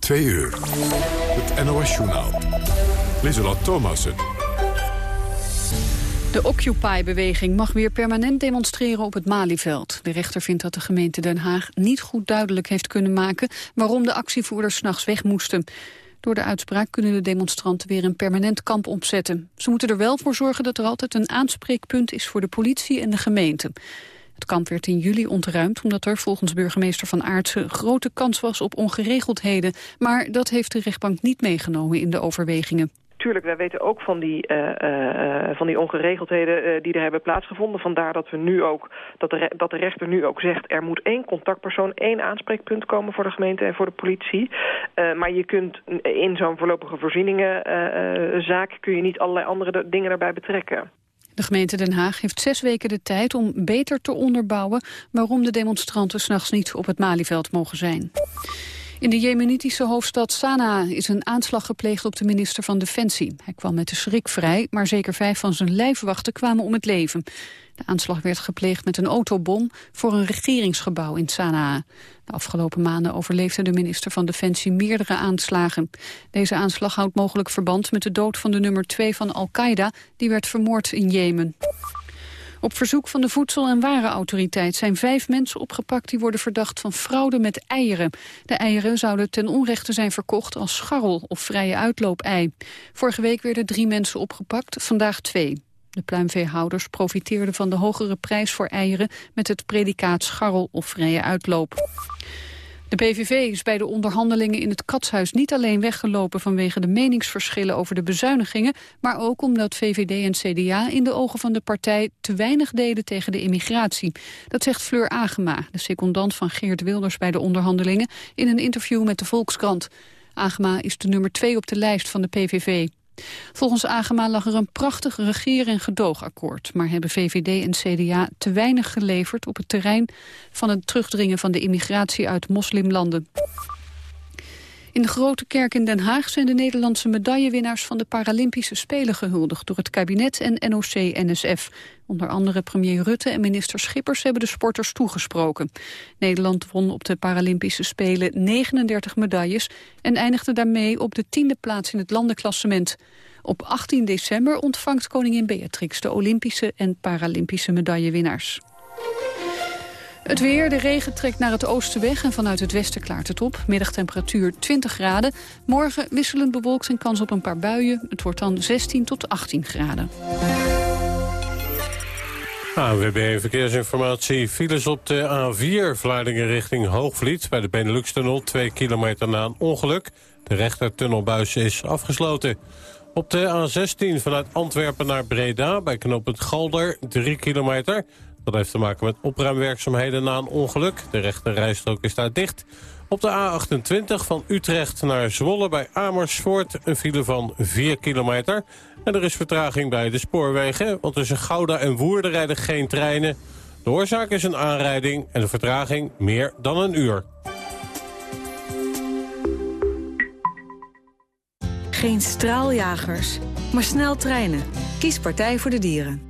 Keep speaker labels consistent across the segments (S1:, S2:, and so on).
S1: Twee uur. Het NOS-journaal. Lieselot Thomassen.
S2: De Occupy-beweging mag weer permanent demonstreren op het Malieveld. De rechter vindt dat de gemeente Den Haag niet goed duidelijk heeft kunnen maken... waarom de actievoerders s'nachts weg moesten. Door de uitspraak kunnen de demonstranten weer een permanent kamp opzetten. Ze moeten er wel voor zorgen dat er altijd een aanspreekpunt is voor de politie en de gemeente. Het kamp werd in juli ontruimd omdat er volgens burgemeester Van Aartsen grote kans was op ongeregeldheden. Maar dat heeft de rechtbank niet meegenomen in de overwegingen.
S3: Tuurlijk, wij weten ook van die, uh, van die ongeregeldheden uh, die er hebben plaatsgevonden. Vandaar dat, we nu ook, dat, de, dat de rechter nu ook zegt... er moet één contactpersoon, één aanspreekpunt komen voor de gemeente en voor de politie. maar je kunt in zo'n voorlopige voorzieningenzaak... kun je niet allerlei andere dingen daarbij betrekken.
S2: De gemeente Den Haag heeft zes weken de tijd om beter te onderbouwen... waarom de demonstranten s'nachts niet op het Malieveld mogen zijn. In de jemenitische hoofdstad Sanaa is een aanslag gepleegd op de minister van Defensie. Hij kwam met de schrik vrij, maar zeker vijf van zijn lijfwachten kwamen om het leven. De aanslag werd gepleegd met een autobom voor een regeringsgebouw in Sanaa. De afgelopen maanden overleefde de minister van Defensie meerdere aanslagen. Deze aanslag houdt mogelijk verband met de dood van de nummer 2 van Al-Qaeda... die werd vermoord in Jemen. Op verzoek van de Voedsel- en Warenautoriteit zijn vijf mensen opgepakt die worden verdacht van fraude met eieren. De eieren zouden ten onrechte zijn verkocht als scharrel of vrije uitloop-ei. Vorige week werden drie mensen opgepakt, vandaag twee. De pluimveehouders profiteerden van de hogere prijs voor eieren met het predicaat scharrel of vrije uitloop. De PVV is bij de onderhandelingen in het Katshuis niet alleen weggelopen vanwege de meningsverschillen over de bezuinigingen, maar ook omdat VVD en CDA in de ogen van de partij te weinig deden tegen de immigratie. Dat zegt Fleur Agema, de secondant van Geert Wilders bij de onderhandelingen, in een interview met de Volkskrant. Agema is de nummer twee op de lijst van de PVV. Volgens Agema lag er een prachtig regeer- en gedoogakkoord... maar hebben VVD en CDA te weinig geleverd op het terrein... van het terugdringen van de immigratie uit moslimlanden. In de Grote Kerk in Den Haag zijn de Nederlandse medaillewinnaars van de Paralympische Spelen gehuldigd door het kabinet en NOC-NSF. Onder andere premier Rutte en minister Schippers hebben de sporters toegesproken. Nederland won op de Paralympische Spelen 39 medailles en eindigde daarmee op de tiende plaats in het landenklassement. Op 18 december ontvangt koningin Beatrix de Olympische en Paralympische medaillewinnaars. Het weer, de regen trekt naar het oosten weg en vanuit het westen klaart het op. Middagtemperatuur 20 graden. Morgen wisselend bewolkt en kans op een paar buien. Het wordt dan 16 tot 18 graden.
S4: AWB Verkeersinformatie. Files op de A4 Vlaardingen richting Hoogvliet... bij de Benelux-tunnel, 2 kilometer na een ongeluk. De rechtertunnelbuis is afgesloten. Op de A16 vanuit Antwerpen naar Breda... bij knooppunt Galder, 3 kilometer... Dat heeft te maken met opruimwerkzaamheden na een ongeluk. De rechte rijstrook is daar dicht. Op de A28 van Utrecht naar Zwolle bij Amersfoort een file van 4 kilometer. En er is vertraging bij de spoorwegen, want tussen Gouda en Woerden rijden geen treinen. De oorzaak is een aanrijding en de vertraging meer dan een uur.
S5: Geen straaljagers, maar snel treinen. Kies Partij voor de Dieren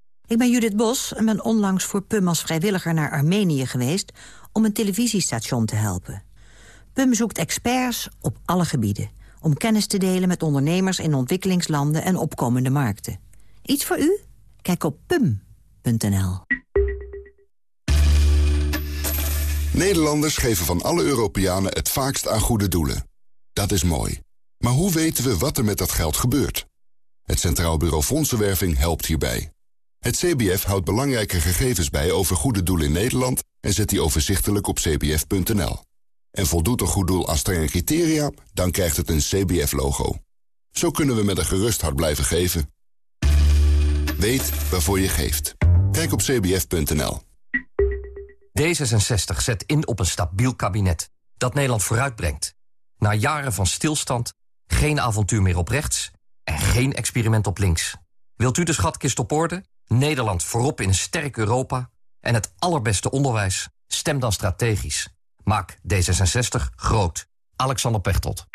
S6: Ik ben Judith Bos en ben onlangs voor PUM als vrijwilliger naar Armenië geweest... om een televisiestation te helpen. PUM zoekt experts op alle gebieden... om kennis te delen met ondernemers in ontwikkelingslanden en opkomende markten. Iets voor u? Kijk op pum.nl.
S7: Nederlanders geven van alle Europeanen het vaakst aan goede doelen. Dat is mooi. Maar hoe weten we wat er met dat geld gebeurt? Het Centraal Bureau Fondsenwerving helpt hierbij. Het CBF houdt belangrijke gegevens bij over goede doelen in Nederland... en zet die overzichtelijk op cbf.nl. En voldoet een goed doel aan strenge criteria, dan krijgt het een CBF-logo. Zo kunnen we met een gerust hart blijven geven. Weet waarvoor je geeft. Kijk op cbf.nl.
S8: D66 zet in op een stabiel kabinet dat Nederland vooruitbrengt. Na jaren van stilstand, geen avontuur meer op rechts en geen experiment op links. Wilt u de schatkist op orde? Nederland voorop in een sterk Europa en het allerbeste onderwijs? Stem dan strategisch. Maak D66 groot. Alexander Pechtold.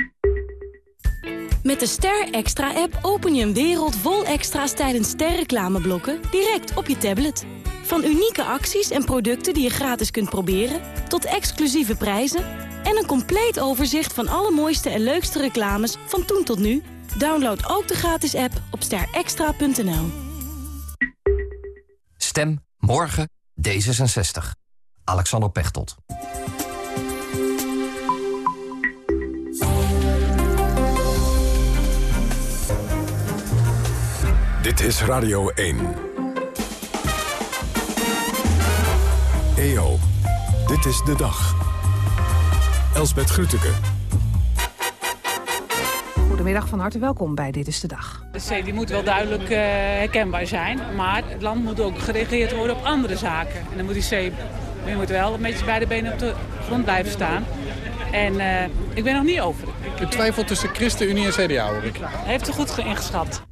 S9: Met de Ster Extra-app open je een wereld vol extra's tijdens sterreclameblokken direct op je tablet. Van unieke acties en producten die je gratis kunt proberen, tot exclusieve prijzen en een compleet overzicht van alle mooiste en leukste reclames van toen tot nu. Download ook de gratis app op sterextra.nl.
S8: Stem morgen D66. Alexander Pechtold.
S1: Dit is Radio 1. EO, dit is de dag. Elsbeth Grütke.
S10: Goedemiddag, van harte welkom bij Dit is de Dag.
S11: De C die moet wel duidelijk uh, herkenbaar zijn, maar het land moet ook geregeerd worden op andere zaken. En dan moet die C, je moet wel een beetje bij de benen op de grond blijven staan. En uh, ik ben nog niet over.
S12: Ik twijfel tussen ChristenUnie en CDA, hoor ik.
S11: Hij heeft u goed ingeschat.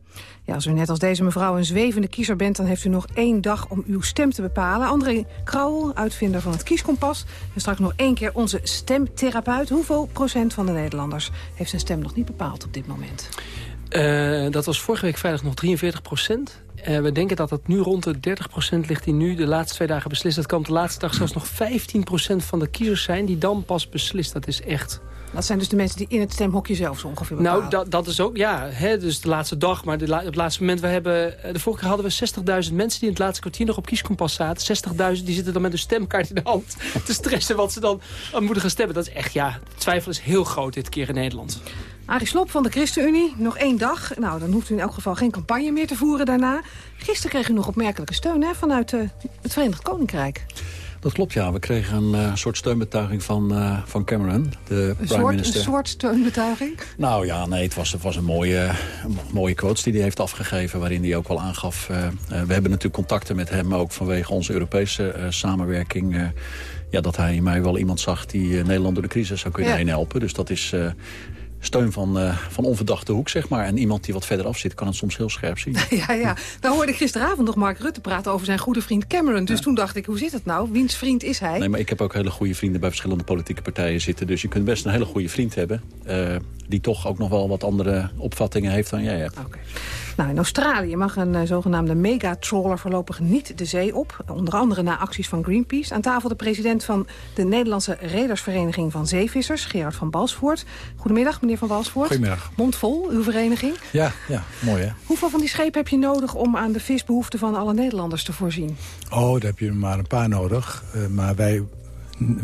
S10: Ja, als u net als deze mevrouw een zwevende kiezer bent... dan heeft u nog één dag om uw stem te bepalen. André Krauwel, uitvinder van het kieskompas. En straks nog één keer onze stemtherapeut. Hoeveel procent van de Nederlanders heeft zijn stem nog niet bepaald op dit moment?
S13: Uh, dat was vorige week vrijdag nog 43 procent. Uh, we denken dat het nu rond de 30 procent ligt die nu de laatste twee dagen beslist. Dat kan op de laatste dag zelfs nog 15 procent van de kiezers zijn... die dan pas beslist. Dat is echt
S10: dat zijn dus de mensen die in het stemhokje zelf zo ongeveer bepalen.
S13: Nou, dat, dat is ook, ja, hè, dus de laatste dag. Maar de op het laatste moment, we hebben, eh, de vorige keer hadden we 60.000 mensen die in het laatste kwartier nog op kieskompas zaten. 60.000 die zitten dan met een stemkaart in de hand te stressen wat ze dan aan moeten gaan stemmen. Dat is echt, ja, de twijfel is heel groot dit keer in Nederland.
S10: Arie Slob van de ChristenUnie, nog één dag. Nou, dan hoeft u in elk geval geen campagne meer te voeren daarna. Gisteren kreeg u nog opmerkelijke steun hè, vanuit uh, het Verenigd Koninkrijk.
S14: Dat klopt, ja. We kregen een uh, soort steunbetuiging van, uh, van Cameron, de
S10: een
S14: prime
S10: soort,
S14: minister.
S10: Een soort steunbetuiging?
S14: Nou ja, nee, het was, het was een, mooie, een mooie quote die hij heeft afgegeven... waarin hij ook wel aangaf... Uh, we hebben natuurlijk contacten met hem ook vanwege onze Europese samenwerking... ja, dat hij in mij wel iemand zag die Nederland door de crisis zou kunnen ja. heen helpen. Dus dat is steun van, uh, van onverdachte hoek, zeg maar. En iemand die wat verder af zit, kan het soms heel scherp zien.
S10: Ja, ja. Nou hoorde ik gisteravond nog Mark Rutte praten over zijn goede vriend Cameron. Dus ja. toen dacht ik, hoe zit het nou? Wiens vriend is hij?
S14: Nee, maar ik heb ook hele goede vrienden bij verschillende politieke partijen zitten. Dus je kunt best een hele goede vriend hebben... Uh, die toch ook nog wel wat andere opvattingen heeft dan jij hebt.
S10: Okay. Nou, in Australië mag een uh, zogenaamde megatrawler voorlopig niet de zee op. Onder andere na acties van Greenpeace. Aan tafel de president van de Nederlandse Redersvereniging van Zeevissers, Gerard van Balsvoort. Goedemiddag, meneer Van Balsvoort.
S15: Goedemiddag.
S10: Mondvol, uw vereniging.
S15: Ja, ja, mooi hè.
S10: Hoeveel van die schepen heb je nodig om aan de visbehoeften van alle Nederlanders te voorzien?
S15: Oh, daar heb je maar een paar nodig. Uh, maar wij,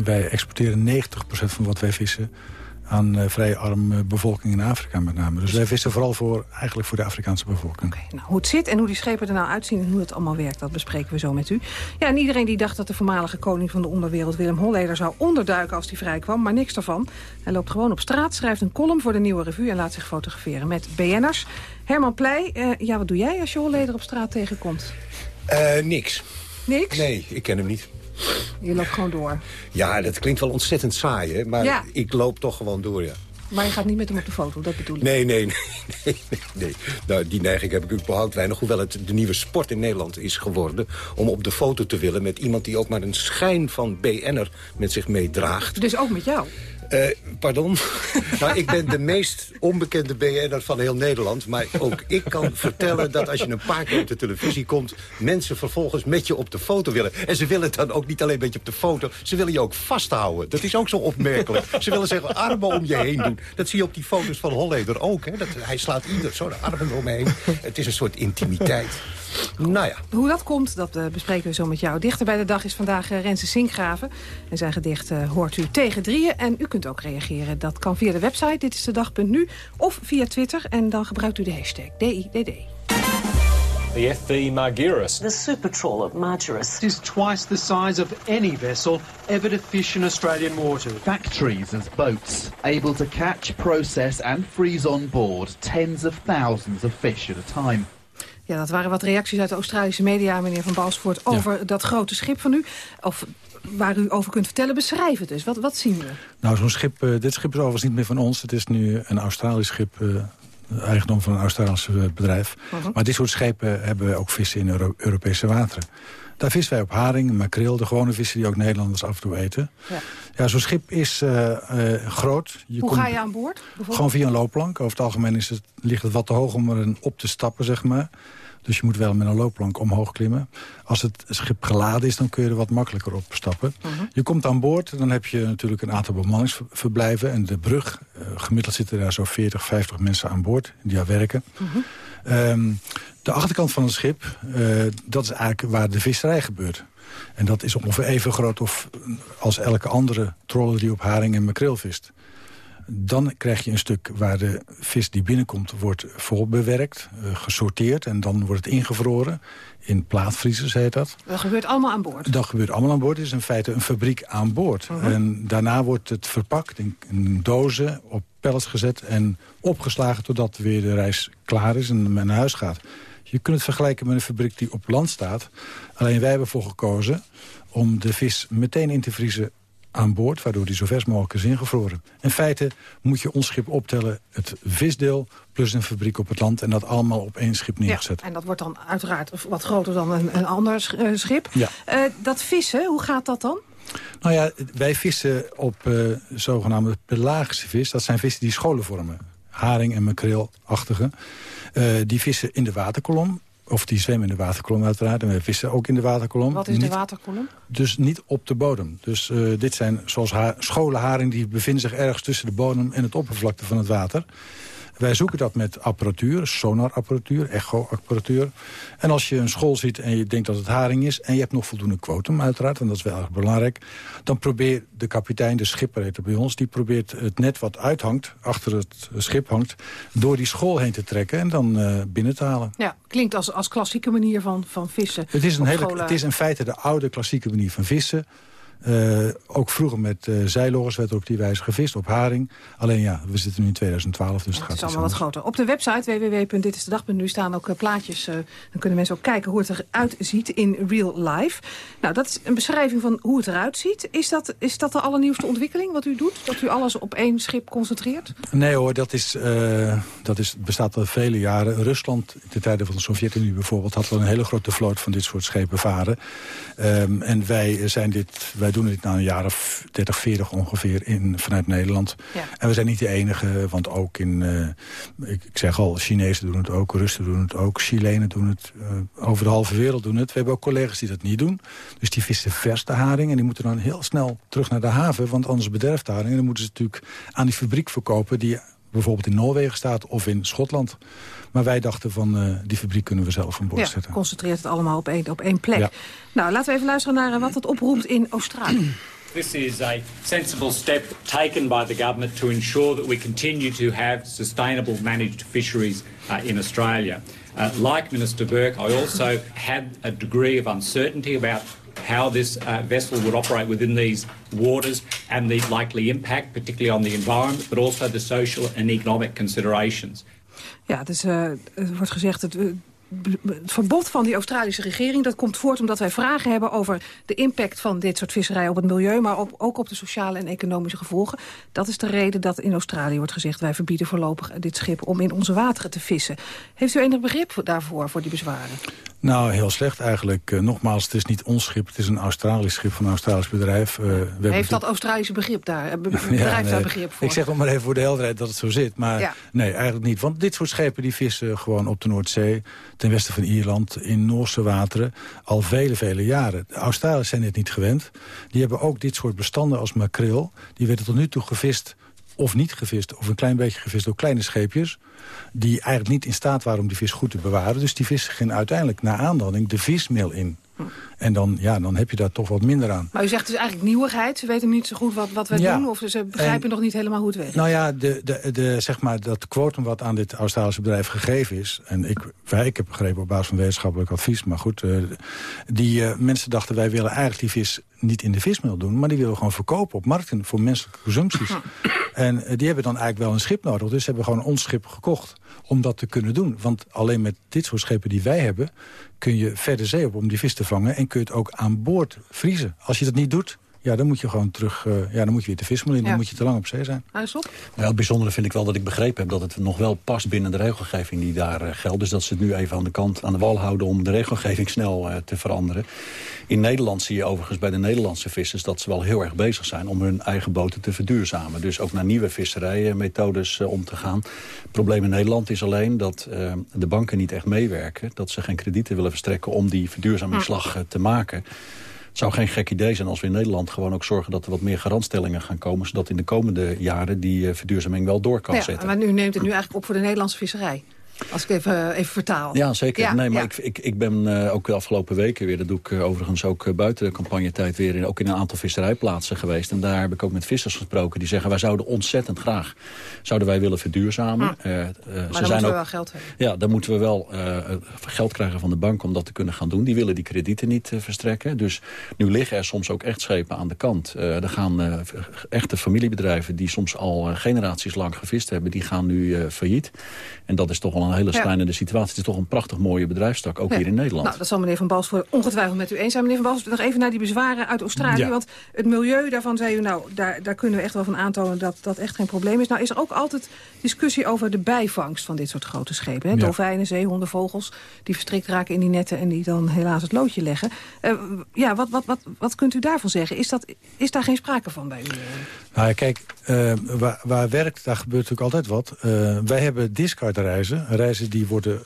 S15: wij exporteren 90% van wat wij vissen aan uh, vrij arme bevolking in Afrika met name. Dus wij vissen vooral voor, eigenlijk voor de Afrikaanse bevolking.
S10: Okay, nou, hoe het zit en hoe die schepen er nou uitzien en hoe het allemaal werkt... dat bespreken we zo met u. Ja, en iedereen die dacht dat de voormalige koning van de onderwereld... Willem Holleder zou onderduiken als hij vrijkwam, maar niks daarvan. Hij loopt gewoon op straat, schrijft een column voor de Nieuwe Revue... en laat zich fotograferen met BN'ers. Herman Pleij, uh, ja, wat doe jij als je Holleder op straat tegenkomt?
S16: Uh, niks.
S10: Niks?
S16: Nee, ik ken hem niet.
S10: Je loopt gewoon door.
S16: Ja, dat klinkt wel ontzettend saai, hè? maar ja. ik loop toch gewoon door, ja.
S10: Maar je gaat niet met hem op de foto, dat bedoel ik.
S16: Nee, nee, nee. nee, nee. Nou, die neiging heb ik überhaupt weinig. Hoewel het de nieuwe sport in Nederland is geworden... om op de foto te willen met iemand die ook maar een schijn van BN'er met zich meedraagt.
S10: Dus ook met jou?
S16: Uh, pardon? nou, ik ben de meest onbekende BN'er van heel Nederland. Maar ook ik kan vertellen dat als je een paar keer op de televisie komt... mensen vervolgens met je op de foto willen. En ze willen dan ook niet alleen met je op de foto... ze willen je ook vasthouden. Dat is ook zo opmerkelijk. ze willen zeggen armen om je heen doen. Dat zie je op die foto's van Holleder ook. Hè? Dat, hij slaat ieder zo de armen om heen. Het is een soort intimiteit. Nou ja.
S10: Hoe dat komt, dat uh, bespreken we zo met jou. Dichter bij de dag is vandaag uh, Renze Sinkgraven. En zijn gedicht uh, hoort u tegen drieën. En u kunt ook reageren. Dat kan via de website, dit is de dag.nu. Of via Twitter. En dan gebruikt u de hashtag DIDD.
S17: The FV Margiris.
S18: The super trawler Margiris.
S19: is twice the size of any vessel ever to fish in Australian waters.
S20: Factories as boats, able to catch, process and freeze on board tens of thousands of fish at a time.
S10: Ja, dat waren wat reacties uit de Australische media, meneer Van Balsvoort... over dat grote schip van u. Of waar u over kunt vertellen, beschrijf het dus. Wat, wat zien we?
S15: Nou, zo'n schip, uh, dit schip is overigens niet meer van ons. Het is nu een Australisch schip, uh, eigendom van een Australisch bedrijf. Uh -huh. Maar dit soort schepen hebben we ook vissen in Euro Europese wateren. Daar vissen wij op haring, makreel, de gewone vissen die ook Nederlanders af en toe eten. Ja, ja zo'n schip is uh, uh, groot.
S10: Je Hoe ga je aan boord?
S15: Gewoon via een loopplank. Over het algemeen is het, ligt het wat te hoog om er op te stappen, zeg maar. Dus je moet wel met een loopplank omhoog klimmen. Als het schip geladen is, dan kun je er wat makkelijker op stappen. Uh -huh. Je komt aan boord, dan heb je natuurlijk een aantal bemanningsverblijven. En de brug, uh, gemiddeld zitten daar zo 40, 50 mensen aan boord die daar werken. Uh -huh. um, de achterkant van het schip, uh, dat is eigenlijk waar de visserij gebeurt. En dat is ongeveer even groot of, als elke andere troller die op haring en makreel vist. Dan krijg je een stuk waar de vis die binnenkomt wordt voorbewerkt, uh, gesorteerd en dan wordt het ingevroren. In plaatvriezers heet dat.
S10: Dat gebeurt allemaal aan boord?
S15: Dat gebeurt allemaal aan boord. Het is in feite een fabriek aan boord. Uh -huh. En daarna wordt het verpakt in, in dozen, op pallets gezet en opgeslagen... totdat weer de reis klaar is en men naar huis gaat. Je kunt het vergelijken met een fabriek die op land staat. Alleen wij hebben ervoor gekozen om de vis meteen in te vriezen aan boord... waardoor die zo vers mogelijk is ingevroren. In feite moet je ons schip optellen, het visdeel... plus een fabriek op het land en dat allemaal op één schip neergezet.
S10: Ja, en dat wordt dan uiteraard wat groter dan een, een ander schip.
S15: Ja.
S10: Uh, dat vissen, hoe gaat dat dan?
S15: Nou ja, wij vissen op uh, zogenaamde pelagische vis. Dat zijn vissen die scholen vormen. Haring en makreelachtige. Uh, die vissen in de waterkolom. Of die zwemmen in de waterkolom uiteraard. En wij vissen ook in de waterkolom.
S10: Wat is de waterkolom?
S15: Dus niet op de bodem. Dus uh, dit zijn zoals ha scholen haring die bevinden zich ergens tussen de bodem en het oppervlakte van het water. Wij zoeken dat met apparatuur, sonarapparatuur, echo-apparatuur. En als je een school ziet en je denkt dat het haring is... en je hebt nog voldoende kwotum uiteraard, en dat is wel erg belangrijk... dan probeert de kapitein, de schipper heet bij ons... die probeert het net wat uithangt, achter het schip hangt... door die school heen te trekken en dan uh, binnen te halen.
S10: Ja, klinkt als, als klassieke manier van, van vissen.
S15: Het is, een hele, het is in feite de oude klassieke manier van vissen... Uh, ook vroeger met uh, werd er op die wijze gevist, op haring. Alleen ja, we zitten nu in 2012, dus
S10: ja,
S15: het
S10: gaat
S15: is
S10: allemaal wat groter. Op de website www.ditistedag.nu staan ook uh, plaatjes. dan kunnen mensen ook kijken hoe het eruit ziet in real life. Nou, dat is een beschrijving van hoe het eruit ziet. Is dat, is dat de allernieuwste ontwikkeling wat u doet? Dat u alles op één schip concentreert?
S15: Nee hoor, dat, is, dat is, bestaat al vele jaren. Rusland, in de tijden van de Sovjet-Unie bijvoorbeeld... had al een hele grote vloot van dit soort schepen varen. Um, en wij zijn dit... Wij wij doen dit na een jaar of 30, 40 ongeveer in, vanuit Nederland.
S10: Ja.
S15: En we zijn niet de enige, want ook in, uh, ik, ik, zeg al, Chinezen doen het ook, Russen doen het ook, Chilenen doen het, uh, over de halve wereld doen het. We hebben ook collega's die dat niet doen. Dus die vissen vers de haring en die moeten dan heel snel terug naar de haven, want anders bederft de haring. En dan moeten ze natuurlijk aan die fabriek verkopen die bijvoorbeeld in Noorwegen staat of in Schotland. Maar wij dachten van uh, die fabriek kunnen we zelf aan boord
S10: ja,
S15: zetten.
S10: concentreert het allemaal op één, op één plek.
S15: Ja.
S10: Nou, laten we even luisteren naar wat het oproept in Australië.
S21: This is a sensible step taken by the government to ensure that we continue to have sustainable managed fisheries uh, in Australia. Uh, like Minister Burke, I also had a degree of uncertainty about how this uh, vessel would operate within these waters and the likely impact, particularly on the environment, but also the social and economic considerations.
S10: Ja, dus uh, wordt gezegd dat het verbod van die Australische regering... dat komt voort omdat wij vragen hebben over de impact van dit soort visserij op het milieu... maar ook op de sociale en economische gevolgen. Dat is de reden dat in Australië wordt gezegd... wij verbieden voorlopig dit schip om in onze wateren te vissen. Heeft u enig begrip daarvoor, voor die bezwaren?
S15: Nou, heel slecht eigenlijk. Uh, nogmaals, het is niet ons schip, het is een Australisch schip van een Australisch bedrijf. Uh,
S10: we Heeft dat Australische begrip daar, be bedrijf ja, nee, daar begrip voor?
S15: Ik zeg nog maar even voor de helderheid dat het zo zit. Maar ja. nee, eigenlijk niet. Want dit soort schepen die vissen gewoon op de Noordzee... ten westen van Ierland, in Noorse wateren, al vele, vele jaren. De Australiërs zijn dit niet gewend. Die hebben ook dit soort bestanden als makreel. Die werden tot nu toe gevist of niet gevist, of een klein beetje gevist door kleine scheepjes... die eigenlijk niet in staat waren om die vis goed te bewaren. Dus die vis gingen uiteindelijk na aanlanding de vismeel in. En dan, ja, dan heb je daar toch wat minder aan.
S10: Maar u zegt dus eigenlijk nieuwigheid. Ze weten niet zo goed wat, wat we
S15: ja.
S10: doen. Of ze begrijpen en, nog niet helemaal hoe het werkt.
S15: Nou ja, de, de, de, zeg maar, dat quotum wat aan dit Australische bedrijf gegeven is... en ik, wij, ik heb begrepen op basis van wetenschappelijk advies... maar goed, uh, die uh, mensen dachten wij willen eigenlijk die vis niet in de vismeel doen... maar die willen gewoon verkopen op markten voor menselijke consumpties. En eh, die hebben dan eigenlijk wel een schip nodig. Dus ze hebben gewoon ons schip gekocht om dat te kunnen doen. Want alleen met dit soort schepen die wij hebben... kun je verder zee op om die vis te vangen... en kun je het ook aan boord vriezen. Als je dat niet doet, ja, dan moet je gewoon terug... Uh, ja, dan moet je weer de vismolen in, dan moet je te lang op zee zijn.
S10: Nou, op.
S14: Ja, het bijzondere vind ik wel dat ik begrepen heb... dat het nog wel past binnen de regelgeving die daar uh, geldt. Dus dat ze het nu even aan de kant, aan de wal houden... om de regelgeving snel uh, te veranderen. In Nederland zie je overigens bij de Nederlandse vissers... dat ze wel heel erg bezig zijn om hun eigen boten te verduurzamen. Dus ook naar nieuwe visserijmethodes om te gaan. Het probleem in Nederland is alleen dat de banken niet echt meewerken. Dat ze geen kredieten willen verstrekken om die verduurzamingsslag te maken... Het zou geen gek idee zijn als we in Nederland gewoon ook zorgen... dat er wat meer garantstellingen gaan komen... zodat in de komende jaren die uh, verduurzaming wel door kan
S10: ja,
S14: zetten.
S10: Maar nu neemt het nu eigenlijk op voor de Nederlandse visserij. Als ik even, even vertaal.
S14: Ja, zeker.
S10: Ja,
S14: nee, maar
S10: ja.
S14: ik, ik, ik ben uh, ook de afgelopen weken weer... dat doe ik uh, overigens ook uh, buiten de campagnetijd weer... In, ook in een aantal visserijplaatsen geweest. En daar heb ik ook met vissers gesproken. Die zeggen, wij zouden ontzettend graag... zouden wij willen verduurzamen.
S10: Hm. maar
S14: ze
S10: dan
S14: zijn
S10: moeten
S14: ook,
S10: we wel geld hebben.
S14: Ja, dan moeten we wel geld krijgen van de bank om dat te kunnen gaan doen. Die willen die kredieten niet verstrekken. Dus nu liggen er soms ook echt schepen aan de kant. er gaan echte familiebedrijven... die soms al generaties lang gevist hebben... die gaan nu failliet. En dat is toch wel een hele
S10: Ja.
S14: schrijnende situatie. Het is toch een prachtig mooie bedrijfstak, ook
S10: Ja.
S14: hier in Nederland.
S10: Nou, dat zal meneer Van Balsvoort ongetwijfeld met u eens zijn. Meneer Van Balsvoort, nog even naar die bezwaren uit Australië.
S14: Ja.
S10: Want het milieu, daarvan zei u, nou, daar, daar kunnen we echt wel van aantonen dat dat echt geen probleem is. Nou is er ook altijd discussie over de bijvangst van dit soort grote schepen. Hè?
S15: Ja.
S10: Dolfijnen, zeehonden, vogels, die verstrikt raken in die netten en die dan helaas het loodje leggen. Eh, ja, wat, wat, wat, wat kunt u daarvan zeggen? Is, dat, is daar geen sprake van bij u?
S15: Nou ja, kijk, eh, waar, waar werkt, daar gebeurt natuurlijk altijd wat. Eh, wij hebben discardreizen. Reizen die worden,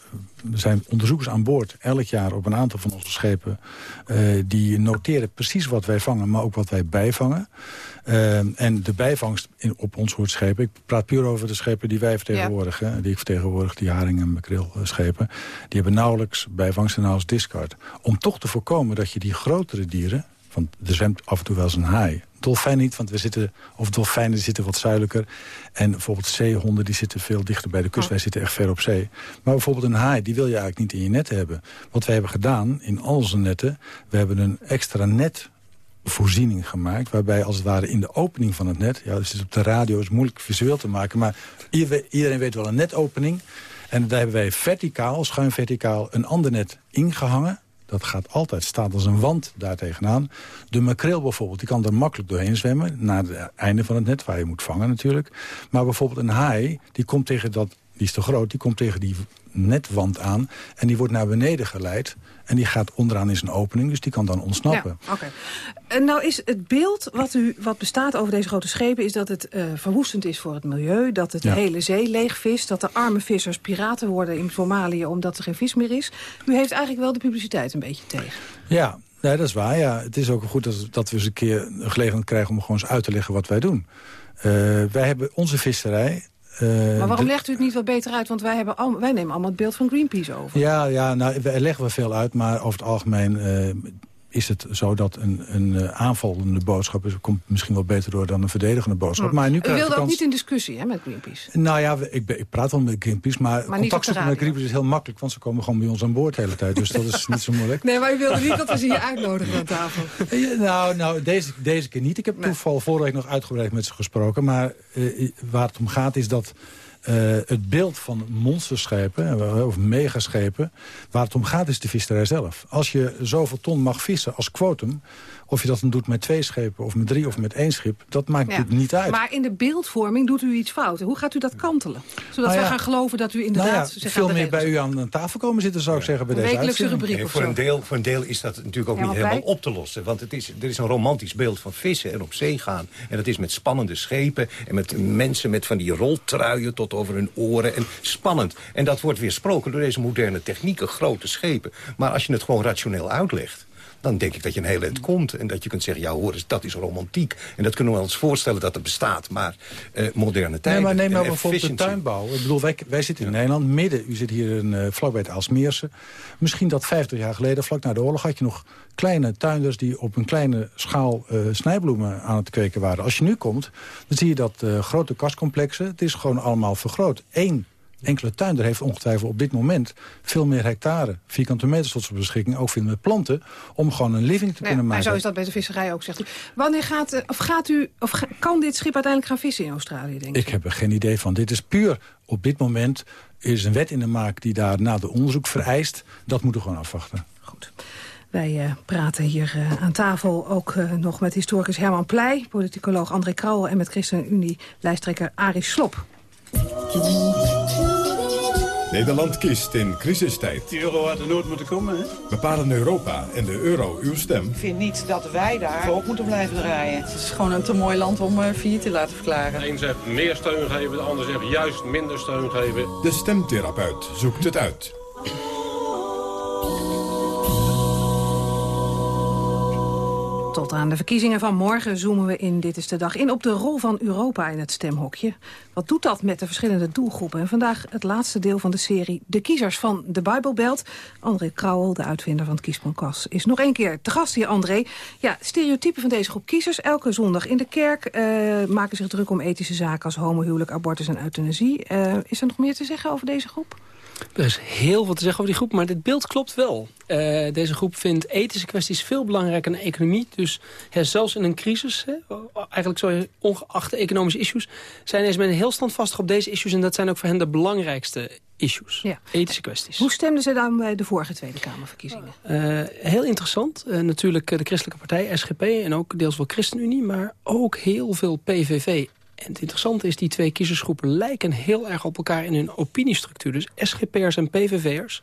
S15: er zijn onderzoekers aan boord elk jaar op een aantal van onze schepen. eh, die noteren precies wat wij vangen, maar ook wat wij bijvangen. Eh, en de bijvangst in, op ons soort schepen, ik praat puur over de schepen die wij vertegenwoordigen. Die ik vertegenwoordig, die haring- en makreelschepen. Die hebben nauwelijks bijvangst en nauwelijks discard. Om toch te voorkomen dat je die grotere dieren... want er zwemt af en toe wel eens een haai. Dolfijn niet, want we zitten, of dolfijnen zitten wat zuidelijker. En bijvoorbeeld zeehonden die zitten veel dichter bij de kust. Wij zitten echt ver op zee. Maar bijvoorbeeld een haai, die wil je eigenlijk niet in je net hebben. Wat wij hebben gedaan in al onze netten... we hebben een extra net voorziening gemaakt... waarbij als het ware in de opening van het net... ja, dus het is op de radio is moeilijk visueel te maken... maar iedereen weet wel een netopening... en daar hebben wij verticaal, schuin verticaal... een ander net ingehangen dat gaat altijd, staat als een wand daar tegenaan. De makreel bijvoorbeeld, die kan er makkelijk doorheen zwemmen... naar het einde van het net, waar je moet vangen natuurlijk. Maar bijvoorbeeld een haai, die komt tegen dat... die is te groot, die komt tegen die netwand aan... en die wordt naar beneden geleid... en die gaat onderaan in zijn opening, dus die kan dan ontsnappen.
S10: Ja, oké. En nou is het beeld wat, u, wat bestaat over deze grote schepen... is dat het eh, verwoestend is voor het milieu, dat het
S15: Ja.
S10: de hele zee leegvist... dat de arme vissers piraten worden in Somalië omdat er geen vis meer is. U heeft eigenlijk wel de publiciteit een beetje tegen.
S15: Ja, nee, dat is waar. Ja. Het is ook goed dat, dat we eens een keer een gelegenheid krijgen... om gewoon eens uit te leggen wat wij doen. Eh, wij hebben onze visserij... eh,
S10: Maar waarom legt u het niet wat beter uit? Want wij, hebben al, wij nemen allemaal het beeld van Greenpeace over.
S15: Ja, ja nou, we leggen we veel uit, maar over het algemeen eh, is het zo dat een, een eh, aanvallende boodschap is, komt misschien wel beter door dan een verdedigende boodschap.
S10: Hm.
S15: Maar nu
S10: u wilde ook
S15: kans...
S10: niet in discussie hè, met Greenpeace.
S15: Nou ja, ik, ik praat wel met Greenpeace, maar,
S10: Maar
S15: contact zoeken met. Greenpeace is heel makkelijk, want ze komen gewoon bij ons aan boord de hele tijd. Dus dat is niet zo moeilijk.
S10: Nee, maar u wilde niet dat we ze hier uitnodigen aan tafel.
S15: Ja, Nou, nou deze, deze keer niet. Ik heb toeval vorige week nog uitgebreid met ze gesproken. Maar eh, waar het om gaat is dat eh, het beeld van monsterschepen, eh, of megaschepen... waar het om gaat is de visserij zelf. Als je zoveel ton mag vissen als quotum... of je dat dan doet met twee schepen of met drie of met één schip... dat maakt
S10: Ja.
S15: natuurlijk niet uit.
S10: Maar in de beeldvorming doet u iets fout. Hoe gaat u dat kantelen? Zodat
S15: Nou
S10: wij
S15: ja.
S10: gaan geloven dat u
S15: nou
S10: inderdaad...
S15: ja,
S10: zich
S15: veel
S10: de
S15: meer bij u aan, aan tafel komen zitten, zou ik zeggen, bij
S10: Een
S15: deze
S10: wekelijkse
S15: uitzending.
S10: rubriek
S16: Nee, voor, een deel, voor een deel is dat natuurlijk ook
S10: Ja,
S16: niet helemaal op te lossen. Want het is, er is een romantisch beeld van vissen en op zee gaan. En dat is met spannende schepen en met mensen met van die roltruien tot over hun oren. En spannend. En dat wordt weersproken door deze moderne technieken, grote schepen. Maar als je het gewoon rationeel uitlegt dan denk ik dat je een heel eind komt. En dat je kunt zeggen, ja hoor eens, dat is romantiek. En dat kunnen we ons voorstellen dat het bestaat. Maar eh, moderne
S15: Nee,
S16: tijden
S15: maar neem nou
S16: en
S15: bijvoorbeeld de tuinbouw. Ik bedoel, wij, wij zitten in Nederland, midden. U zit hier in, eh, vlakbij het Aalsmeerse. Misschien dat 50 jaar geleden, vlak na de oorlog... had je nog kleine tuinders die op een kleine schaal eh, snijbloemen aan het kweken waren. Als je nu komt, dan zie je dat grote kastcomplexen... het is gewoon allemaal vergroot. Eén enkele tuinder heeft ongetwijfeld op dit moment... veel meer hectare, vierkante meters tot zijn beschikking... ook veel meer planten, om gewoon een living te
S10: Ja,
S15: kunnen
S10: maar
S15: maken.
S10: zo is dat bij de visserij ook, zegt u. Wanneer gaat, eh, of gaat u, of ga- kan dit schip uiteindelijk gaan vissen in Australië, denk
S15: Ik heb er geen idee van. Dit is puur op dit moment is een wet in de maak die daar na de onderzoek vereist. Dat moeten we gewoon afwachten.
S10: Wij eh, praten hier eh, aan tafel ook nog met historicus Herman Pleij... politicoloog André Krauwel en met ChristenUnie-lijsttrekker Arie Slop.
S1: Nederland kiest in crisistijd.
S22: Die euro had er nooit moeten komen, hè?
S1: Bepalen Europa en de euro uw stem.
S23: Ik vind niet dat wij daar voor moeten blijven draaien. Het is gewoon een te mooi land om uh, failliet te laten verklaren.
S22: De een zegt meer steun geven, de ander zegt juist minder steun geven.
S1: De stemtherapeut zoekt het uit.
S10: Tot aan de verkiezingen van morgen zoomen we in Dit is de Dag in op de rol van Europa in het stemhokje. Wat doet dat met de verschillende doelgroepen? En vandaag het laatste deel van de serie De Kiezers van de Bijbelbelt. André Krauwel, de uitvinder van het Kiesbankas, is nog één keer te gast hier, André. Ja, stereotypen van deze groep kiezers. Elke zondag in de kerk eh, maken zich druk om ethische zaken als homohuwelijk, abortus en euthanasie. Uh, is er nog meer te zeggen over deze groep?
S13: Er is heel veel te zeggen over die groep, maar dit beeld klopt wel. Uh, deze groep vindt ethische kwesties veel belangrijker dan economie. Dus zelfs in een crisis, hè, eigenlijk zo ongeacht de economische issues... zijn deze mensen heel standvastig op deze issues... en dat zijn ook voor hen de belangrijkste issues,
S10: ja.
S13: ethische kwesties.
S10: Hoe stemden ze dan bij de vorige Tweede Kamerverkiezingen?
S13: Uh, heel interessant. Uh, natuurlijk de christelijke partij, SGP, en ook deels wel ChristenUnie... maar ook heel veel PVV en het interessante is, die twee kiezersgroepen lijken heel erg op elkaar in hun opiniestructuur. Dus SGP'ers en PVV'ers,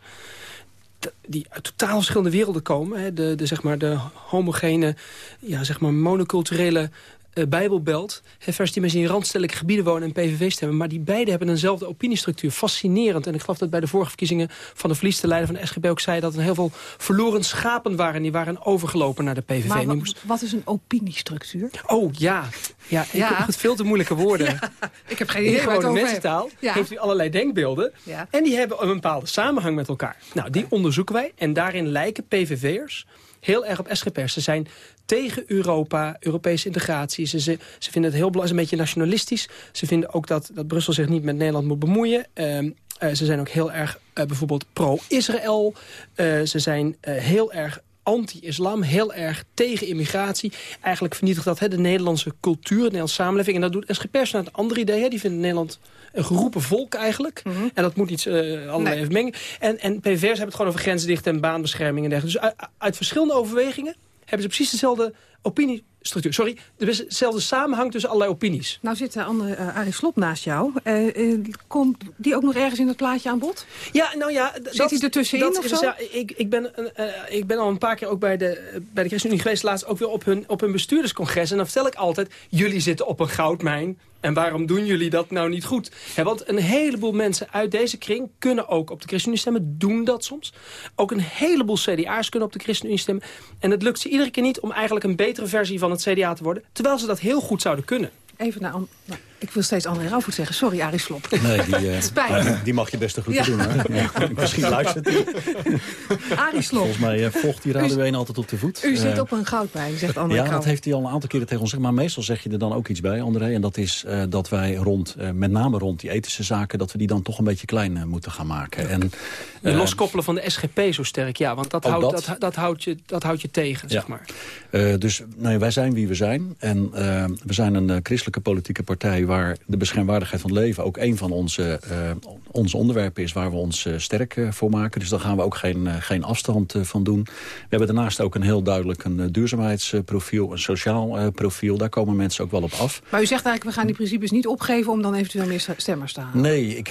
S13: die uit totaal verschillende werelden komen. Hè, de, de, zeg maar, de homogene, ja, zeg maar monoculturele uh, Bijbelbelt. Versus die mensen in randstedelijke gebieden wonen en PVV stemmen. Maar die beide hebben eenzelfde opiniestructuur. Fascinerend. En ik geloof dat bij de vorige verkiezingen van de verlieste leider van de SGP ook zei... dat er heel veel verloren schapen waren. Die waren overgelopen naar de PVV.
S10: Maar wat,
S13: moest...
S10: wat is een opiniestructuur?
S13: Oh, ja. Ja, ik ja. heb het veel te moeilijke woorden.
S10: Ja, ik heb geen
S13: in
S10: idee
S13: gewone mensentaal ja. heeft u allerlei denkbeelden.
S10: Ja.
S13: En die hebben een bepaalde samenhang met elkaar. Nou, die onderzoeken wij. En daarin lijken PVV'ers heel erg op SGP'ers. Ze zijn tegen Europa, Europese integratie. Ze, ze, vinden het heel belangrijk, een beetje nationalistisch. Ze vinden ook dat, dat Brussel zich niet met Nederland moet bemoeien. Uh, uh, ze zijn ook heel erg uh, bijvoorbeeld pro-Israël. Uh, ze zijn heel erg anti-islam, heel erg tegen immigratie. Eigenlijk vernietigt dat de Nederlandse cultuur, de Nederlandse samenleving. En dat doet SGP'ers naar een ander idee. Die vinden Nederland een geroepen volk eigenlijk. Mm -hmm. En dat moet iets uh, allerlei nee. mengen. En, en PVV'ers hebben het gewoon over grensdicht en baanbescherming en dergelijke. Dus uit, uit verschillende overwegingen hebben ze precies dezelfde opiniestructuur. Sorry, er is dezelfde samenhang tussen allerlei opinies.
S10: Nou zit de andere uh, Arie Slop naast jou. Uh, uh, komt die ook nog ergens in het plaatje aan bod?
S13: Ja, nou ja.
S10: Zit dat, hij ertussenin
S13: dat,
S10: of zo?
S13: Ja, ik, ik, ben, ik ben al een paar keer ook bij de, bij de ChristenUnie geweest. Laatst ook weer op hun, op hun bestuurderscongres. En dan vertel ik altijd, jullie zitten op een goudmijn. En waarom doen jullie dat nou niet goed? Want een heleboel mensen uit deze kring kunnen ook op de ChristenUnie stemmen. Doen dat soms. Ook een heleboel CDA's kunnen op de ChristenUnie stemmen. En het lukt ze iedere keer niet om eigenlijk een betere versie van het CDA te worden. Terwijl ze dat heel goed zouden kunnen.
S10: Even naar... Nou, ik wil steeds André Rauwvoet zeggen. Sorry, Arie Slop.
S14: Nee, die, uh,
S10: Spijt.
S14: die mag je best goed ja. doen. Ja, misschien luistert hij.
S10: Arie Slop.
S14: Volgens mij uh, volgt die 1 altijd op de voet.
S10: U zit uh, op een goudpijn, zegt André
S14: Ja, dat heeft hij al een aantal keren tegen ons gezegd. Maar meestal zeg je er dan ook iets bij, André. En dat is uh, dat wij rond, met name rond die ethische zaken... dat we die dan toch een beetje klein moeten gaan maken. En,
S13: je loskoppelen van de SGP zo sterk, ja. Want dat, houdt, dat? Dat, dat, houdt, je, dat houdt je tegen,
S14: ja.
S13: zeg maar.
S14: dus nee, wij zijn wie we zijn. En we zijn een christelijke politieke partij... waar de beschermwaardigheid van het leven ook een van onze, uh, onze onderwerpen is... waar we ons uh, sterk uh, voor maken. Dus daar gaan we ook geen, geen afstand van doen. We hebben daarnaast ook een heel duidelijk een duurzaamheidsprofiel... een sociaal profiel. Daar komen mensen ook wel op af.
S10: Maar u zegt eigenlijk, we gaan die principes niet opgeven... om dan eventueel meer stemmers te halen.
S14: Nee, ik,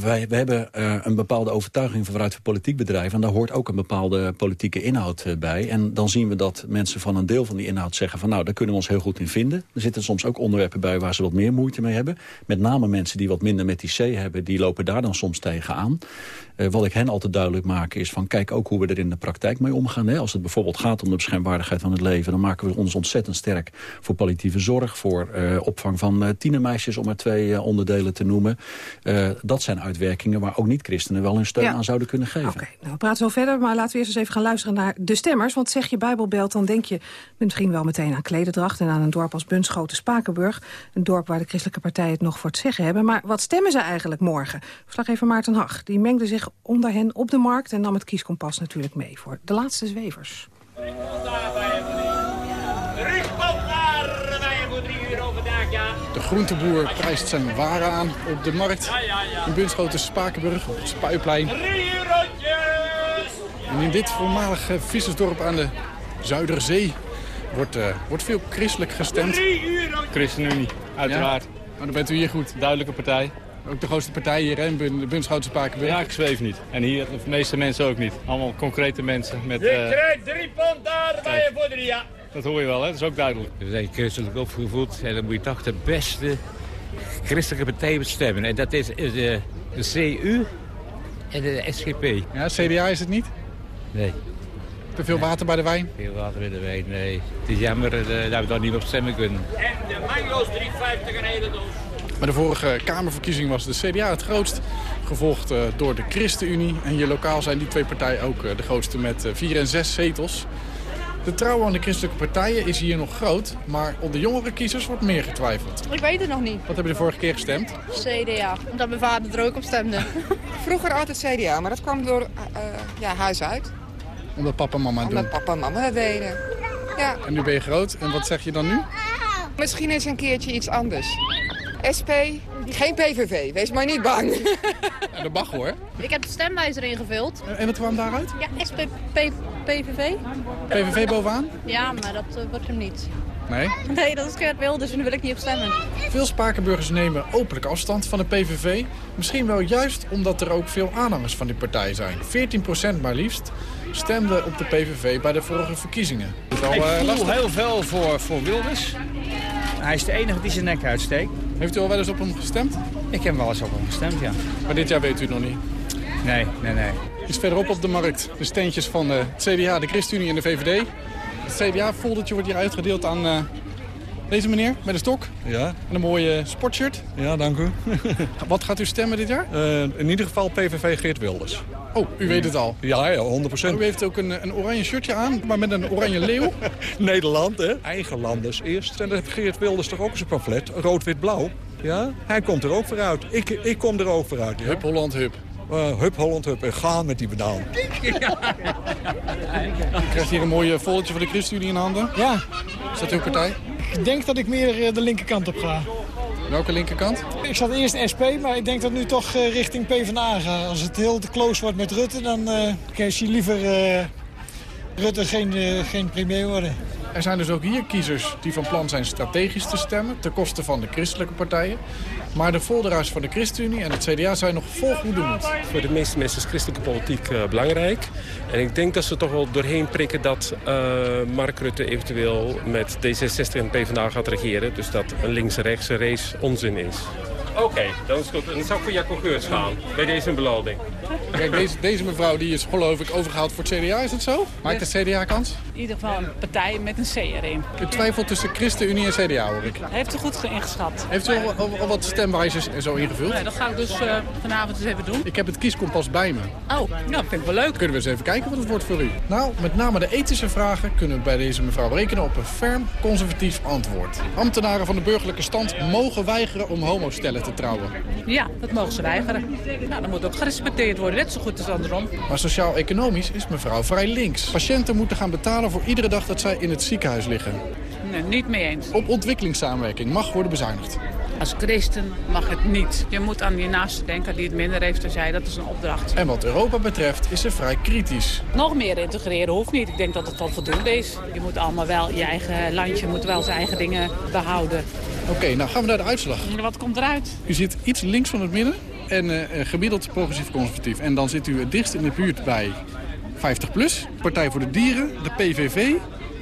S14: wij, wij hebben een bepaalde overtuiging vanuit het politiek bedrijf... en daar hoort ook een bepaalde politieke inhoud bij. En dan zien we dat mensen van een deel van die inhoud zeggen... van nou, daar kunnen we ons heel goed in vinden. Er zitten soms ook onderwerpen bij waar ze wat meer moeite mee hebben. Met name mensen die wat minder met die C hebben... die lopen daar dan soms tegenaan. Uh, wat ik hen altijd duidelijk maak is van... kijk ook hoe we er in de praktijk mee omgaan. Hè. Als het bijvoorbeeld gaat om de beschermwaardigheid van het leven... dan maken we ons ontzettend sterk voor palliatieve zorg... voor uh, opvang van uh, tienermeisjes, om maar twee onderdelen te noemen. dat zijn uitwerkingen waar ook niet-christenen wel hun steun ja. aan zouden kunnen geven.
S10: Oké, okay, nou, we praten zo verder, maar laten we eerst eens even gaan luisteren naar de stemmers. Want zeg je Bijbelbelt, dan denk je misschien wel meteen aan klededracht... en aan een dorp als Bunschoten-Spakenburg. Een dorp waar de christelijke partijen het nog voor het zeggen hebben. Maar wat stemmen ze eigenlijk morgen? Verslaggever Maarten Hag die mengde zich onder hen op de markt... en nam het kieskompas natuurlijk mee voor de laatste zwevers.
S12: De groenteboer prijst zijn waren aan op de markt in Bunschoten Spakenburg op het Spuiplein. En in dit voormalige vissersdorp aan de Zuiderzee wordt, uh, wordt veel christelijk gestemd.
S24: ChristenUnie, uiteraard.
S12: Ja? Maar dan bent u hier goed.
S24: Duidelijke partij.
S12: Ook de grootste partij hier in de Bunschoten Spakenburg.
S24: Ja, ik zweef niet. En hier de meeste mensen ook niet. Allemaal concrete mensen. Met,
S25: je uh... krijgt drie pond daar bij je voor drie, ja.
S24: Dat hoor je wel, hè? dat is ook duidelijk.
S26: We zijn christelijk opgevoed en dan moet je toch de beste christelijke partij stemmen. En dat is, is de, de CU en de SGP.
S12: Ja, CDA is het niet?
S26: Nee.
S12: Te veel water bij de wijn?
S26: Veel water bij de wijn, nee. Het is jammer uh, dat we daar niet op stemmen kunnen.
S25: En de mango's 3,50 een hele doos.
S12: Bij de vorige Kamerverkiezing was de CDA het grootst, gevolgd uh, door de ChristenUnie. En hier lokaal zijn die twee partijen ook uh, de grootste met vier en zes zetels. De trouw aan de christelijke partijen is hier nog groot, maar onder jongere kiezers wordt meer getwijfeld.
S27: Ik weet het nog niet.
S12: Wat heb je de vorige keer gestemd?
S27: CDA, omdat mijn vader er ook op stemde.
S28: Vroeger altijd CDA, maar dat kwam door uh, ja, huis uit.
S12: Omdat papa en mama het
S28: Omdat
S12: doen?
S28: papa en mama dat deden. Ja.
S12: En nu ben je groot, en wat zeg je dan nu?
S28: Misschien eens een keertje iets anders. SP, geen PVV, wees maar niet bang.
S12: Ja, dat mag hoor.
S27: Ik heb de stemwijzer ingevuld.
S12: En wat kwam daaruit?
S27: Ja, SP, PVV.
S12: PVV bovenaan?
S27: Ja, maar dat uh, wordt hem niet.
S12: Nee?
S27: Nee, dat is Kurt Wilders en daar wil ik niet op stemmen.
S12: Veel Spakenburgers nemen openlijk afstand van de PVV. Misschien wel juist omdat er ook veel aanhangers van die partij zijn. 14% maar liefst stemde op de PVV bij de vorige verkiezingen.
S29: Uh, ik voel heel veel voor, voor Wilders. Hij is de enige die zijn nek uitsteekt.
S12: Heeft u al wel eens op hem gestemd?
S29: Ik heb wel eens op hem gestemd, ja.
S12: Maar dit jaar weet u het nog niet?
S29: Nee, nee, nee.
S12: Is verderop op de markt de steentjes van het CDA, de ChristenUnie en de VVD. Het CDA-foldertje wordt hier uitgedeeld aan uh, deze meneer met een stok.
S30: Ja.
S12: En een mooie sportshirt.
S30: Ja, dank u.
S12: Wat gaat u stemmen dit jaar?
S30: Uh, in ieder geval PVV Geert Wilders.
S12: Oh, u weet het al?
S30: Ja, ja 100%.
S12: Maar u heeft ook een, een oranje shirtje aan, maar met een oranje leeuw.
S30: Nederland, hè? Eigen landers eerst. En dat heeft Geert Wilders toch ook zijn pamflet. Rood-wit-blauw. Ja, hij komt er ook vooruit. Ik, ik kom er ook vooruit. Ja?
S12: Hup Holland Hup.
S30: Uh, hup Holland Hup en gaan met die banaan.
S12: U krijgt hier een mooie foldertje van de ChristenUnie in handen.
S31: Ja.
S12: Is dat uw partij?
S31: Ik denk dat ik meer de linkerkant op ga.
S12: Welke linkerkant?
S31: Ik zat eerst SP, maar ik denk dat nu toch uh, richting PvdA ga. Als het heel te close wordt met Rutte, dan uh, kies je liever uh, Rutte geen, geen premier worden.
S12: Er zijn dus ook hier kiezers die van plan zijn strategisch te stemmen... ten koste van de christelijke partijen. Maar de folderaars van de ChristenUnie en het CDA zijn nog vol moed.
S22: Voor de meeste mensen is christelijke politiek uh, belangrijk. En ik denk dat ze toch wel doorheen prikken dat uh, Mark Rutte eventueel met D66 en PvdA gaat regeren. Dus dat een links-rechtse race onzin is. Oké, okay, dan is het goed. En dan zou ik voor Jacco Geurts gaan, bij deze beloning.
S12: Kijk, deze, deze mevrouw die is geloof ik overgehaald voor het CDA, is het zo? Maakt de CDA kans?
S11: In ieder geval een partij met een C erin.
S12: U twijfelt tussen ChristenUnie en CDA, hoor ik.
S11: Heeft u goed ingeschat.
S12: Heeft u al, al, al wat stemwijzers en zo ingevuld?
S11: Nee, dat ga ik dus uh, vanavond eens even doen.
S12: Ik heb het kieskompas bij me.
S11: Oh, nou, vind ik wel leuk.
S12: Kunnen we eens even kijken wat het wordt voor u? Nou, met name de ethische vragen kunnen we bij deze mevrouw rekenen op een ferm conservatief antwoord. Ambtenaren van de burgerlijke stand mogen weigeren om homostellen te trouwen.
S11: Ja, dat mogen ze weigeren. Nou, dat moet ook gerespecteerd worden, net zo goed als andersom.
S12: Maar sociaal-economisch is mevrouw vrij links. Patiënten moeten gaan betalen voor iedere dag dat zij in het ziekenhuis liggen.
S11: Nee, niet mee eens.
S12: Op ontwikkelingssamenwerking mag worden bezuinigd.
S11: Als christen mag het niet. Je moet aan je naaste denken die het minder heeft dan jij. Dat is een opdracht.
S12: En wat Europa betreft is ze vrij kritisch.
S11: Nog meer integreren hoeft niet. Ik denk dat het al voldoende is. Je moet allemaal wel, je eigen landje moet wel zijn eigen dingen behouden.
S12: Oké, okay, nou gaan we naar de uitslag.
S11: Wat komt eruit?
S12: U zit iets links van het midden en uh, gemiddeld progressief conservatief. En dan zit u het dichtst in de buurt bij 50PLUS, Partij voor de Dieren, de PVV,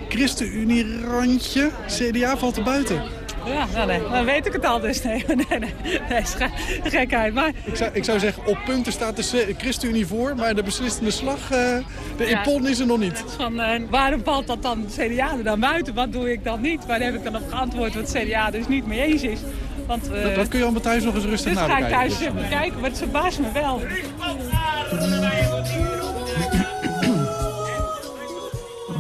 S12: ChristenUnie randje, CDA valt er buiten.
S11: Ja, nou nee, dan weet ik het al dus. Nee, nee, nee, nee is gekheid. Maar...
S12: Ik, zou, ik zou zeggen, op punten staat de ChristenUnie voor, maar de beslissende slag, uh, de ja, is er nog niet.
S11: Van, uh, waarom valt dat dan CDA er dan buiten? Wat doe ik dan niet? Waar heb ik dan op geantwoord wat CDA dus niet mee eens is? Want, uh,
S12: dat, dat, kun je allemaal thuis nog eens rustig
S11: dus
S12: nakijken.
S11: ga ik thuis even kijken, maar het verbaast me wel.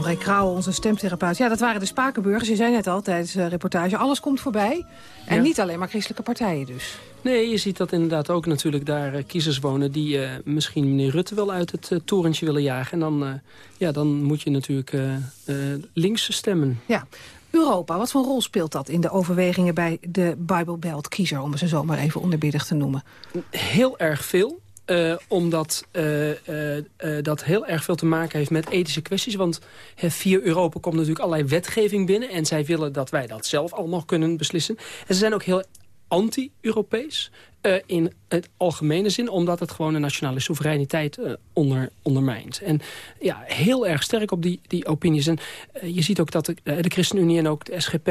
S10: André Krauw, onze stemtherapeut. Ja, dat waren de Spakenburgers. Je zei net al tijdens de reportage, alles komt voorbij. En
S13: Ja.
S10: niet alleen maar christelijke partijen dus.
S13: Nee, je ziet dat inderdaad ook natuurlijk daar eh, kiezers wonen... die eh, misschien meneer Rutte wel uit het eh, torentje willen jagen. En dan, eh, ja, dan moet je natuurlijk eh, eh, links stemmen.
S10: Ja. Europa, wat voor rol speelt dat in de overwegingen bij de Bible Belt kiezer... om ze zo maar even onderbiedig te noemen?
S13: Heel erg veel. Eh, omdat eh, eh, dat heel erg veel te maken heeft met ethische kwesties. Want via Europa komt natuurlijk allerlei wetgeving binnen. En zij willen dat wij dat zelf allemaal kunnen beslissen. En ze zijn ook heel anti-Europees. Eh, in het algemene zin, omdat het gewoon de nationale soevereiniteit eh, onder, ondermijnt. En ja, heel erg sterk op die, die opinies. En eh, je ziet ook dat de, ChristenUnie en ook de SGP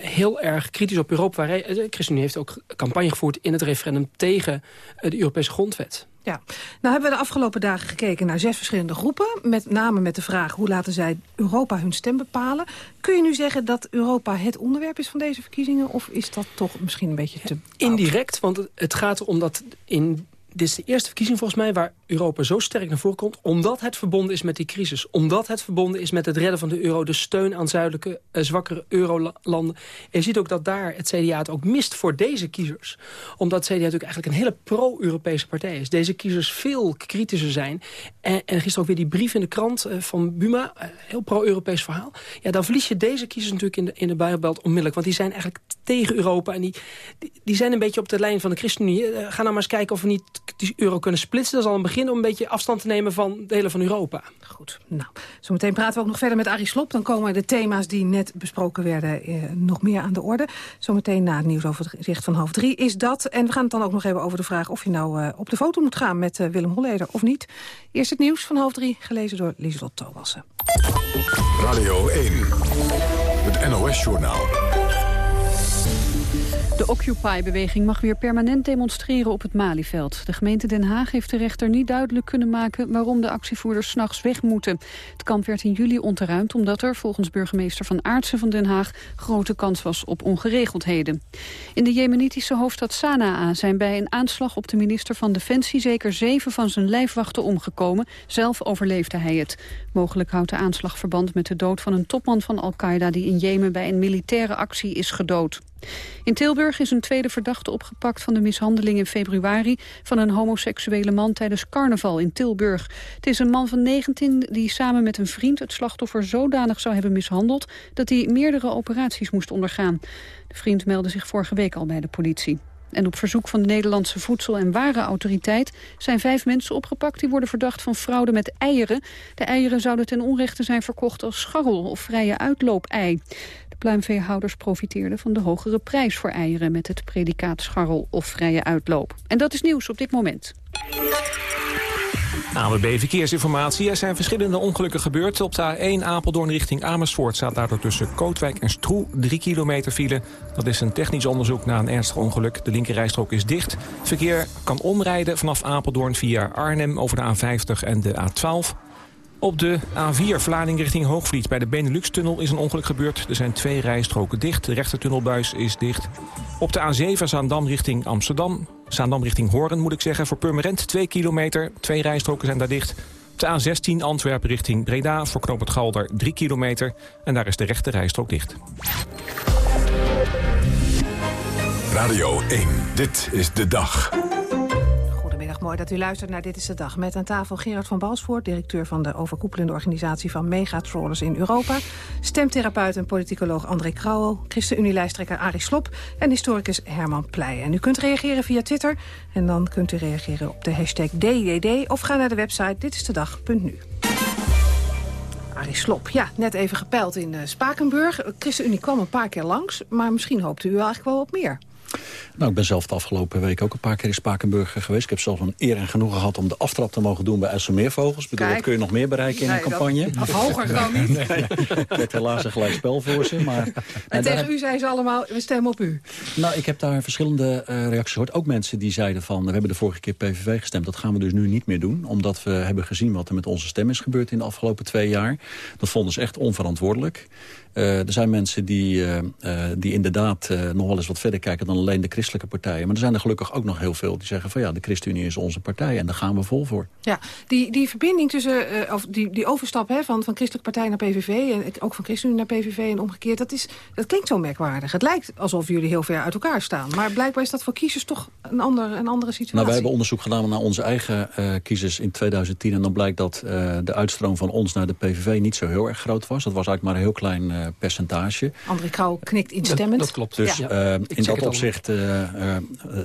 S13: heel erg kritisch op Europa waren. De ChristenUnie heeft ook campagne gevoerd in het referendum tegen de Europese grondwet.
S10: Ja, nou hebben we de afgelopen dagen gekeken naar zes verschillende groepen. Met name met de vraag hoe laten zij Europa hun stem bepalen. Kun je nu zeggen dat Europa het onderwerp is van deze verkiezingen? Of is dat toch misschien een beetje te...
S13: Indirect, want het- gaat erom dat in... Dit is de eerste verkiezing volgens mij waar Europa zo sterk naar voren komt... omdat het verbonden is met die crisis. Omdat het verbonden is met het redden van de euro. De steun aan zuidelijke, eh, zwakkere eurolanden. En je ziet ook dat daar het CDA het ook mist voor deze kiezers. Omdat het CDA natuurlijk eigenlijk een hele pro-Europese partij is. Deze kiezers veel kritischer zijn. En, en gisteren ook weer die brief in de krant eh, van Buma. eh, heel pro-Europees verhaal. Ja, dan verlies je deze kiezers natuurlijk in de, in de onmiddellijk. Want die zijn eigenlijk tegen Europa. En die, die, die zijn een beetje op de lijn van de ChristenUnie. Ga nou maar eens kijken of we niet die euro kunnen splitsen. Dat is al een begin om een beetje afstand te nemen van delen van Europa.
S10: Goed, nou, zometeen praten we ook nog verder met Arie Slob. Dan komen de thema's die net besproken werden eh, nog meer aan de orde. Zometeen na het nieuwsoverzicht van half drie is dat. En we gaan het dan ook nog hebben over de vraag of je nou eh, op de foto moet gaan met eh, Willem Holleder of niet. Eerst het nieuws van half drie, gelezen door Lieselot Thomassen.
S1: Radio 1, het NOS-journaal.
S2: De Occupy-beweging mag weer permanent demonstreren op het Malieveld. De gemeente Den Haag heeft de rechter niet duidelijk kunnen maken... waarom de actievoerders s'nachts weg moeten. Het kamp werd in juli ontruimd omdat er, volgens burgemeester Van Aartsen van Den Haag... grote kans was op ongeregeldheden. In de jemenitische hoofdstad Sanaa zijn bij een aanslag op de minister van Defensie... zeker zeven van zijn lijfwachten omgekomen. Zelf overleefde hij het. Mogelijk houdt de aanslag verband met de dood van een topman van Al-Qaeda... die in Jemen bij een militaire actie is gedood. In Tilburg is een tweede verdachte opgepakt van de mishandeling in februari van een homoseksuele man tijdens carnaval in Tilburg. Het is een man van 19 die samen met een vriend het slachtoffer zodanig zou hebben mishandeld dat hij meerdere operaties moest ondergaan. De vriend meldde zich vorige week al bij de politie. En op verzoek van de Nederlandse Voedsel- en Warenautoriteit zijn vijf mensen opgepakt die worden verdacht van fraude met eieren. De eieren zouden ten onrechte zijn verkocht als scharrel of vrije uitloop-ei. De pluimveehouders profiteerden van de hogere prijs voor eieren met het predicaat scharrel of vrije uitloop. En dat is nieuws op dit moment.
S32: ANWB Verkeersinformatie. Er zijn verschillende ongelukken gebeurd. Op de A1 Apeldoorn richting Amersfoort staat daardoor tussen Kootwijk en Stroe 3 kilometer file. Dat is een technisch onderzoek na een ernstig ongeluk. De linkerrijstrook is dicht. Verkeer kan omrijden vanaf Apeldoorn via Arnhem over de A50 en de A12. Op de A4 Vlaarding richting Hoogvliet bij de Benelux-tunnel is een ongeluk gebeurd. Er zijn twee rijstroken dicht. De rechtertunnelbuis is dicht. Op de A7 Zaandam richting Amsterdam. Zaandam richting Hoorn moet ik zeggen. Voor Purmerend 2 kilometer. Twee rijstroken zijn daar dicht. Op de A16 Antwerpen richting Breda. Voor Knoop het Galder 3 kilometer. En daar is de rechte rijstrook dicht.
S1: Radio 1, dit is de dag.
S10: Mooi dat u luistert naar Dit is de Dag. Met aan tafel Gerard van Balsvoort, directeur van de overkoepelende organisatie van megatrollers in Europa. Stemtherapeut en politicoloog André Krauwel. ChristenUnie-lijsttrekker Arie Slop en historicus Herman Pleij. En u kunt reageren via Twitter en dan kunt u reageren op de hashtag DDD of ga naar de website ditistedag.nu. Arie Slop, ja, net even gepeild in eh, Spakenburg. ChristenUnie kwam een paar keer langs, maar misschien hoopte u eigenlijk wel op meer.
S14: Nou, ik ben zelf de afgelopen week ook een paar keer in Spakenburg geweest. Ik heb zelf een eer en genoegen gehad om de aftrap te mogen doen bij IJsselmeervogels. Ik bedoel,
S10: Kijk.
S14: dat kun je nog meer bereiken in
S10: Nee,
S14: een
S10: dat-
S14: campagne.
S10: Of hoger kan niet.
S14: Nee, ik werd helaas een gelijk spel voor ze. Maar,
S10: En tegen
S14: heb-
S10: u zeiden ze allemaal, we stemmen op u.
S14: Nou, ik heb daar verschillende eh, reacties gehoord. Ook mensen die zeiden van, we hebben de vorige keer PVV gestemd. Dat gaan we dus nu niet meer doen. Omdat we hebben gezien wat er met onze stem is gebeurd in de afgelopen twee jaar. Dat vonden ze echt onverantwoordelijk. Uh, er zijn mensen die, uh, uh, die inderdaad nog wel eens wat verder kijken... dan alleen de christelijke partijen. Maar er zijn er gelukkig ook nog heel veel die zeggen... van ja, de ChristenUnie is onze partij en daar gaan we vol voor.
S10: Ja, die, die verbinding tussen, of die, die overstap hè, van, van christelijke partij naar PVV... en ook van ChristenUnie naar PVV en omgekeerd... dat, is, dat klinkt zo merkwaardig. Het lijkt alsof jullie heel ver uit elkaar staan. Maar blijkbaar is dat voor kiezers toch een, ander, een andere situatie.
S14: Nou, wij hebben onderzoek gedaan naar onze eigen kiezers in 2010... en dan blijkt dat de uitstroom van ons naar de PVV niet zo heel erg groot was. Dat was eigenlijk maar een heel klein uh, percentage.
S10: André Krauw knikt instemmend.
S13: Dat, dat klopt.
S14: Dus ja. uh, in dat opzicht uh,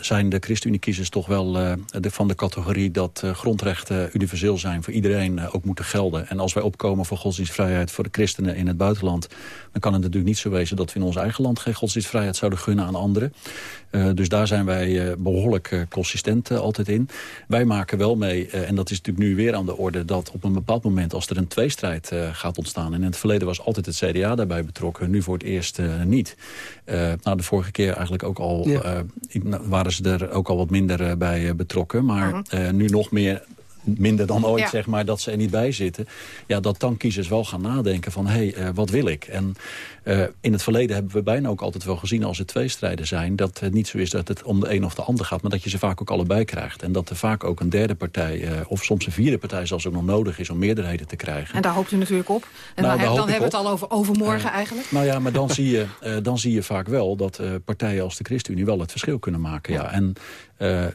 S14: zijn de ChristenUnie-kiezers toch wel de, van de categorie... dat grondrechten universeel zijn, voor iedereen ook moeten gelden. En als wij opkomen voor godsdienstvrijheid voor de christenen in het buitenland... dan kan het natuurlijk niet zo wezen dat we in ons eigen land... geen godsdienstvrijheid zouden gunnen aan anderen. dus daar zijn wij behoorlijk consistent altijd in. Wij maken wel mee, en dat is natuurlijk nu weer aan de orde... dat op een bepaald moment, als er een tweestrijd gaat ontstaan... en in het verleden was altijd het CDA daarbij betrokken. Nu voor het eerst uh, niet. Uh, nou, de vorige keer eigenlijk ook al ja. uh, waren ze er ook al wat minder bij betrokken. Maar -huh. nu nog meer minder dan ooit, ja. zeg maar, dat ze er niet bij zitten. Ja, dat dan kiezers wel gaan nadenken van, hé, hey, uh, wat wil ik? En uh, in het verleden hebben we bijna ook altijd wel gezien als er twee strijden zijn... dat het niet zo is dat het om de een of de ander gaat... maar dat je ze vaak ook allebei krijgt. En dat er vaak ook een derde partij, uh, of soms een vierde partij... zelfs ook nog nodig is om meerderheden te krijgen.
S10: En daar hoopt u natuurlijk op. En nou, dan, dan hebben we het al over overmorgen eigenlijk.
S14: Nou ja, maar dan zie je, dan zie je vaak wel dat partijen als de ChristenUnie... wel het verschil kunnen maken, ja. ja. En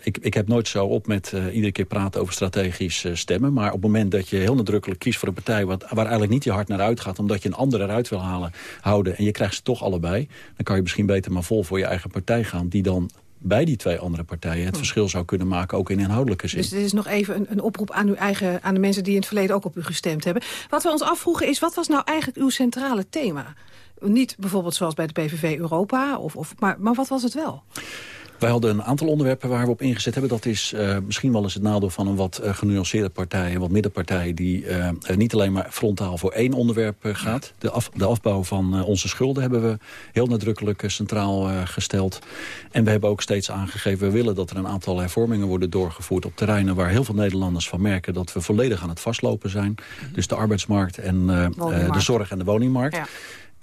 S14: ik, ik heb nooit zo op met iedere keer praten over strategisch uh, stemmen. Maar op het moment dat je heel nadrukkelijk kiest voor een partij... Wat, waar eigenlijk niet je hart naar uitgaat... omdat je een ander eruit wil halen, houden... en je krijgt ze toch allebei... dan kan je misschien beter maar vol voor je eigen partij gaan... die dan bij die twee andere partijen het verschil zou kunnen maken, ook in inhoudelijke zin.
S10: Dus dit is nog even een, een, oproep aan, uw eigen, aan de mensen die in het verleden ook op u gestemd hebben. Wat we ons afvroegen is, wat was nou eigenlijk uw centrale thema? Niet bijvoorbeeld zoals bij de PVV Europa, of, of, maar, maar wat was het wel?
S14: Wij hadden een aantal onderwerpen waar we op ingezet hebben. Dat is uh, misschien wel eens het nadeel van een wat uh, genuanceerde partij... een wat middenpartij die uh, niet alleen maar frontaal voor één onderwerp gaat. De, af, de afbouw van onze schulden hebben we heel nadrukkelijk centraal gesteld. En we hebben ook steeds aangegeven... we willen dat er een aantal hervormingen worden doorgevoerd op terreinen... waar heel veel Nederlanders van merken dat we volledig aan het vastlopen zijn. Dus de arbeidsmarkt en de zorg en de woningmarkt. Ja.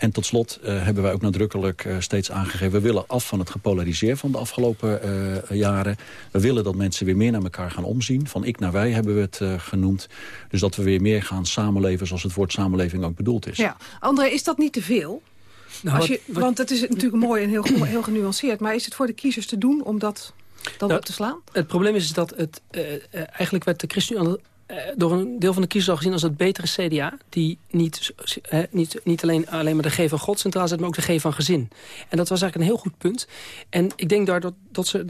S14: En tot slot uh, hebben wij ook nadrukkelijk uh, steeds aangegeven... we willen af van het gepolariseer van de afgelopen uh, jaren. We willen dat mensen weer meer naar elkaar gaan omzien. Van ik naar wij hebben we het genoemd. Dus dat we weer meer gaan samenleven zoals het woord samenleving ook bedoeld is.
S10: Ja, André, is dat niet te veel? Nou, Als je, wat, wat... Want het is natuurlijk mooi en heel, heel genuanceerd. Maar is het voor de kiezers te doen om dat dan nou, op te slaan?
S13: Het probleem is dat het, eigenlijk werd de ChristenUnie door een deel van de kiezers al gezien als het betere CDA... die niet, niet, niet alleen, alleen maar de G van God centraal zet... maar ook de G van gezin. En dat was eigenlijk een heel goed punt. En ik denk daar dat, ze,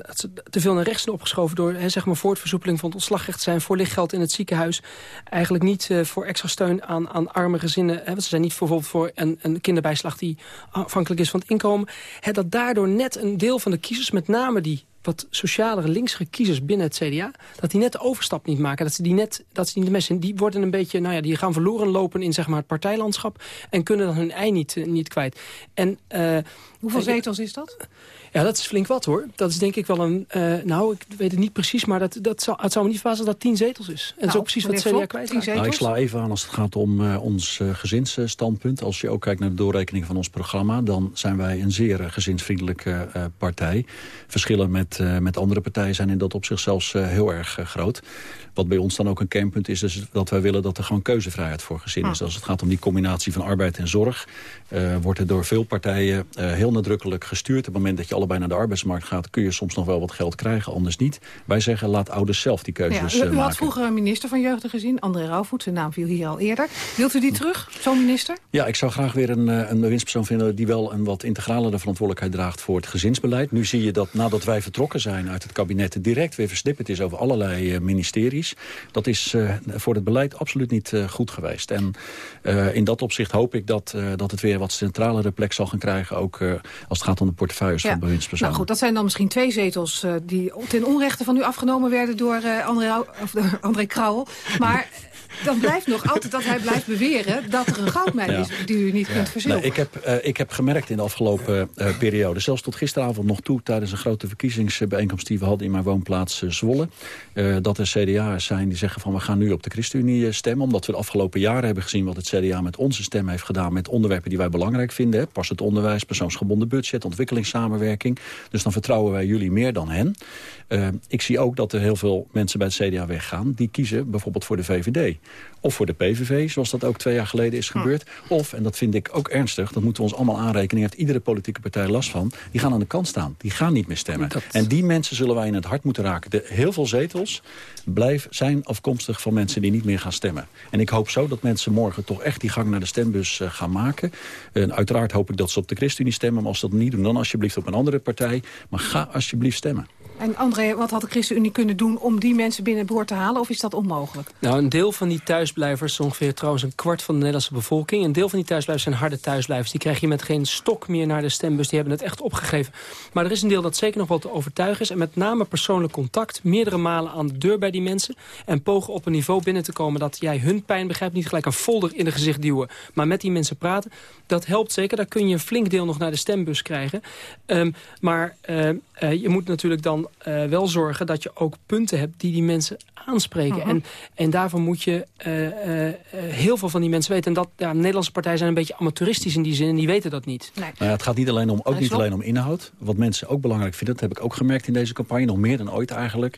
S13: te veel naar rechts zijn opgeschoven... door zeg maar voor het versoepeling van het ontslagrecht zijn... voor lichtgeld in het ziekenhuis. Eigenlijk niet uh, voor extra steun aan, aan arme gezinnen. Want ze zijn niet bijvoorbeeld voor een, een kinderbijslag... die afhankelijk is van het inkomen. Hè, dat daardoor net een deel van de kiezers, met name die wat socialere, linkse kiezers binnen het CDA... dat die net de overstap niet maken. Dat ze die net, dat ze die mensen, die worden een beetje, nou ja, die gaan verloren lopen in zeg maar het partijlandschap en kunnen dan hun ei niet, niet kwijt. En
S10: uh, hoeveel zetels is dat?
S13: Ja, dat is flink wat hoor. Dat is denk ik wel een... Uh, nou, ik weet het niet precies, maar dat, dat zou, het zou me niet verbazen dat dat tien zetels is. En nou, zo precies wat CDA kwijt
S14: nou, Ik sla even aan als het gaat om uh, ons uh, gezinsstandpunt. Als je ook kijkt naar de doorrekening van ons programma... dan zijn wij een zeer gezinsvriendelijke partij. Verschillen met, met andere partijen zijn in dat opzicht zelfs heel erg groot. Wat bij ons dan ook een kernpunt is, is dat wij willen dat er gewoon keuzevrijheid voor gezinnen is. Als het gaat om die combinatie van arbeid en zorg, wordt er door veel partijen heel nadrukkelijk gestuurd. Op het moment dat je allebei naar de arbeidsmarkt gaat, kun je soms nog wel wat geld krijgen, anders niet. Wij zeggen, laat ouders zelf die keuzes ja, u,
S10: u
S14: maken.
S10: had vroeger een minister van Jeugd en Gezin, André Rauwvoet, zijn naam viel hier al eerder. Wilt u die terug, zo'n minister?
S14: Ja, ik zou graag weer een, een bewindspersoon vinden die wel een wat integralere verantwoordelijkheid draagt voor het gezinsbeleid. Nu zie je dat nadat wij vertrokken zijn uit het kabinet, direct weer versnipperd is over allerlei uh, ministeries. Dat is uh, voor het beleid absoluut niet uh, goed geweest. En in dat opzicht hoop ik dat, dat het weer wat centralere plek zal gaan krijgen. Ook als het gaat om de portefeuilles ja. van bewindspersonen.
S10: Nou goed, dat zijn dan misschien twee zetels die ten onrechte van u afgenomen werden door André, of, André Krauwel. Maar dan blijft nog altijd dat hij blijft beweren... dat er een goudmijn
S14: Ja.
S10: is die u niet kunt verzilveren.
S14: Nee, ik, heb, eh, ik heb gemerkt in de afgelopen eh, periode, zelfs tot gisteravond nog toe... tijdens een grote verkiezingsbijeenkomst die we hadden in mijn woonplaats eh, Zwolle... eh, dat er CDA'ers zijn die zeggen van we gaan nu op de ChristenUnie eh, stemmen... omdat we de afgelopen jaren hebben gezien wat het CDA met onze stem heeft gedaan... met onderwerpen die wij belangrijk vinden. Hè. Pas het onderwijs, persoonsgebonden budget, ontwikkelingssamenwerking. Dus dan vertrouwen wij jullie meer dan hen. Ik zie ook dat er heel veel mensen bij het CDA weggaan... die kiezen bijvoorbeeld voor de VVD. Of voor de PVV, zoals dat ook twee jaar geleden is gebeurd. Of, en dat vind ik ook ernstig, dat moeten we ons allemaal aanrekenen... heeft iedere politieke partij last van, die gaan aan de kant staan. Die gaan niet meer stemmen. En die mensen zullen wij in het hart moeten raken. De, heel veel zetels blijf, zijn afkomstig van mensen die niet meer gaan stemmen. En ik hoop zo dat mensen morgen toch echt die gang naar de stembus eh, gaan maken. En uiteraard hoop ik dat ze op de ChristenUnie stemmen... maar als ze dat niet doen, dan alsjeblieft op een andere partij. Maar ga alsjeblieft stemmen.
S10: En André, wat had de ChristenUnie kunnen doen om die mensen binnenboord te halen? Of is dat onmogelijk?
S13: Nou, een deel van die thuisblijvers, ongeveer trouwens een kwart van de Nederlandse bevolking... een deel van die thuisblijvers zijn harde thuisblijvers. Die krijg je met geen stok meer naar de stembus. Die hebben het echt opgegeven. Maar er is een deel dat zeker nog wel te overtuigen is. En met name persoonlijk contact. Meerdere malen aan de deur bij die mensen. En pogen op een niveau binnen te komen dat jij hun pijn begrijpt. Niet gelijk een folder in het gezicht duwen. Maar met die mensen praten. Dat helpt zeker. Daar kun je een flink deel nog naar de stembus krijgen. Ehm, maar eh, eh, je moet natuurlijk dan eh, wel zorgen dat je ook punten hebt die die mensen aanspreken.
S10: Mhm.
S13: en, en daarvoor moet je eh, heel veel van die mensen weten. En dat, ja, Nederlandse partijen zijn een beetje amateuristisch in die zin. En die weten dat niet.
S10: Nee.
S14: Nou ja, het gaat niet alleen om, ook niet alleen om inhoud. Wat mensen ook belangrijk vinden, dat heb ik ook gemerkt in deze campagne... nog meer dan ooit eigenlijk.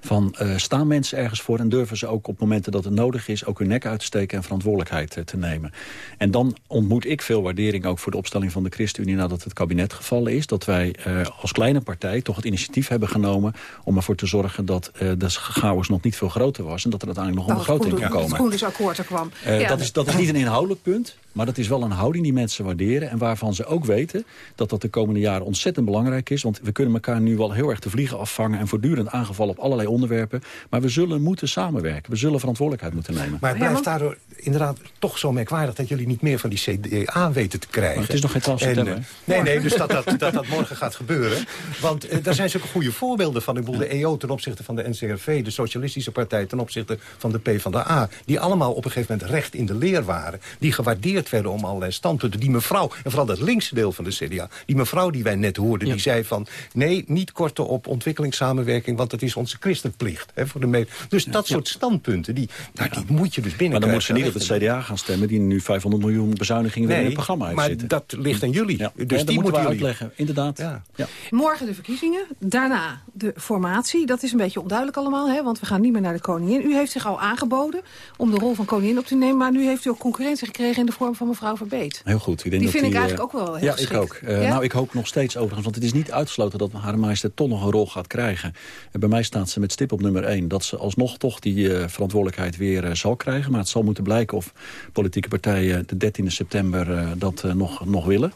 S14: Van, eh, staan mensen ergens voor en durven ze ook op momenten dat het nodig is... ook hun nek uit te steken en verantwoordelijkheid eh, te nemen. En dan ontmoet ik veel waardering ook voor de opstelling van de ChristenUnie... nadat het kabinet gevallen is. Dat wij eh, als kleine partij toch het initiatief hebben genomen... om ervoor te zorgen dat de chaos nog niet veel groter was... en dat er uiteindelijk nog een
S10: Dat
S14: begroting
S10: Groen-
S14: komen.
S10: Het Groenteakkoord er kwam. Ja,
S14: dat, is, dat is niet een inhoudelijk punt, maar dat is wel een houding die mensen waarderen... en waarvan ze ook weten dat dat de komende jaren ontzettend belangrijk is. Want we kunnen elkaar nu wel heel erg de vliegen afvangen... en voortdurend aangevallen op allerlei onderwerpen. Maar we zullen moeten samenwerken. We zullen verantwoordelijkheid moeten nemen.
S16: Maar het blijft daardoor inderdaad toch zo merkwaardig... dat jullie niet meer van die CDA weten te krijgen.
S14: Maar het is nog geen 12
S16: En,
S14: september,
S16: eh, nee, nee, dus dat dat, dat dat morgen gaat gebeuren. Want eh, daar zijn zulke goede voorbeelden van. Ik bedoel, de EO ten opzichte van de NCRV... de Socialistische Partij ten opzichte van de PvdA... die allemaal op een gegeven moment recht in de leer waren. Die gewaardeerd werden om allerlei standpunten. Die mevrouw, en vooral dat linkse deel van de CDA... die mevrouw die wij net hoorden, die zei van... nee, niet korten op ontwikkelingssamenwerking... want het is onze christenplicht. Hè, voor de dus dat soort standpunten, die, nou, die moet je dus binnen
S14: Maar dan moet ze niet op het CDA gaan stemmen... die nu 500 miljoen bezuinigingen weer in
S16: Nee,
S14: het programma heeft
S16: maar
S14: zitten.
S16: dat ligt aan jullie.
S14: Ja.
S16: Dus
S14: Ja, dat
S16: die
S14: moeten we
S16: jullie
S14: uitleggen, inderdaad. Ja.
S10: Morgen de verkiezingen, daarna de formatie. Dat is een beetje onduidelijk allemaal, hè, want we gaan niet meer naar de koningin. U heeft zich al aangeboden om de rol van koningin op te nemen... maar nu heeft u ook concurrentie gekregen in de vorm van mevrouw Verbeet.
S14: Heel goed. Ik denk
S10: Die
S14: dat
S10: vind ik
S14: eh,
S10: eigenlijk ook wel heel
S14: Ja,
S10: geschikt.
S14: ik ook. Eh,
S10: Ja?
S14: Nou, ik hoop nog steeds overigens, want het is niet uitgesloten dat haar majesteit toch nog een rol gaat krijgen. En bij mij staat ze met stip op nummer 1. Dat ze alsnog toch die eh, verantwoordelijkheid weer eh, zal krijgen. Maar het zal moeten blijken of politieke partijen de 13e september eh, dat eh, nog, nog willen.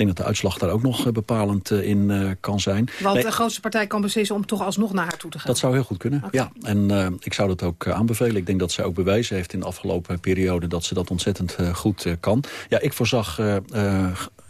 S14: Ik denk dat de uitslag daar ook nog eh, bepalend eh, in eh, kan zijn.
S10: Want
S14: Nee,
S10: de grootste partij kan beslissen om toch alsnog naar haar toe te gaan.
S14: dat zou heel goed kunnen, ja. En ik zou dat ook aanbevelen. Ik denk dat zij ook bewijzen heeft in de afgelopen periode... dat ze dat ontzettend goed kan. Ja, ik voorzag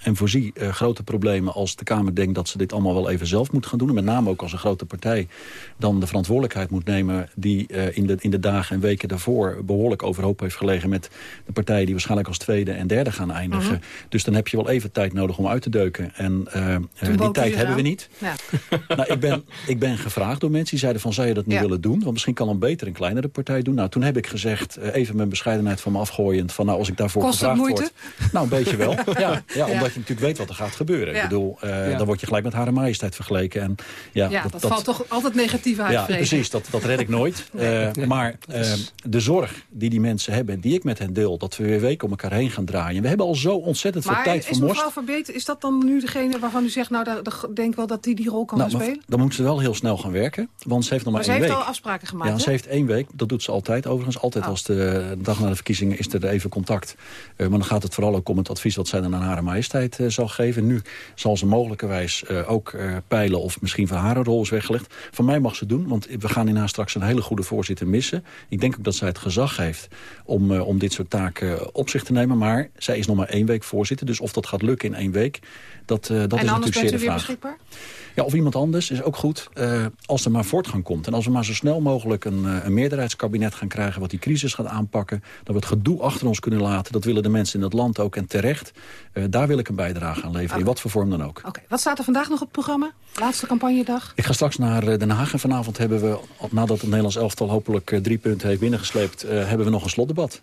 S14: en voorzie eh, grote problemen als de Kamer denkt... dat ze dit allemaal wel even zelf moet gaan doen. En met name ook als een grote partij dan de verantwoordelijkheid moet nemen... die eh, in, de, in de dagen en weken daarvoor behoorlijk overhoop heeft gelegen... met de partijen die waarschijnlijk als tweede en derde gaan eindigen.
S10: Mhm.
S14: Dus dan heb je wel even tijd nodig om uit te deuken. En eh, die tijd hebben we niet.
S10: Ja.
S14: Nou, ik ben, ik ben gevraagd door mensen die zeiden van... zou je dat niet
S10: Ja.
S14: willen doen? Want misschien kan een beter een kleinere partij doen. Nou, toen heb ik gezegd, even mijn bescheidenheid van me afgooiend... van nou, als ik daarvoor
S10: Kost
S14: gevraagd
S10: moeite?
S14: word... Nou, een beetje wel. Ja, ja,
S10: Ja.
S14: omdat je natuurlijk weet wat er gaat gebeuren.
S10: Ja.
S14: Ik bedoel, eh,
S10: Ja.
S14: dan word je gelijk met Hare Majesteit vergeleken. En, ja,
S10: Ja, dat, valt toch altijd negatief uit,
S14: ja, precies. Dat, dat red ik nooit. Eh, maar eh, de zorg die die mensen hebben en die ik met hen deel... dat we weer weken om elkaar heen gaan draaien. We hebben al zo ontzettend veel
S10: Maar
S14: tijd
S10: is
S14: vermorst.
S10: mevrouw Verbeet, is dat dan nu degene waarvan u zegt... nou, daar, daar denk wel dat die die rol kan
S14: Nou,
S10: gaan
S14: maar
S10: spelen?
S14: dan moet ze wel heel snel gaan werken. Want ze heeft nog maar,
S10: Maar ze
S14: één
S10: heeft
S14: week.
S10: al afspraken gemaakt,
S14: Ja,
S10: hè?
S14: ze heeft één week. Dat doet ze altijd overigens. Altijd
S10: Oh.
S14: als de, de dag na de verkiezingen is er even contact. Eh, maar dan gaat het vooral ook om het advies wat zij dan aan haar majesteit
S33: uh, zal geven. Nu zal ze mogelijkerwijs uh, ook uh, peilen of misschien van haar een rol is weggelegd. Van mij mag ze doen, want we gaan hierna straks een hele goede voorzitter missen. Ik denk ook dat zij het gezag heeft om, om dit soort taken op zich te nemen. Maar zij is nog maar één week voorzitter. Dus of dat gaat lukken in één week, dat, dat
S10: en
S33: is natuurlijk zeer de
S10: weer
S33: vraag.
S10: beschikbaar?
S33: Ja, of iemand anders is ook goed. Uh, als er maar voortgang komt. En als we maar zo snel mogelijk een, uh, een meerderheidskabinet gaan krijgen... wat die crisis gaat aanpakken. Dat we het gedoe achter ons kunnen laten. Dat willen de mensen in het land ook en terecht. Uh, daar wil ik een bijdrage aan leveren. In wat voor vorm dan ook.
S10: Oké, okay. wat staat er vandaag nog op het programma? Laatste campagnedag?
S33: Ik ga straks naar Den Haag. En vanavond hebben we, nadat het Nederlands elftal hopelijk drie punten heeft binnengesleept... hebben we nog een slotdebat.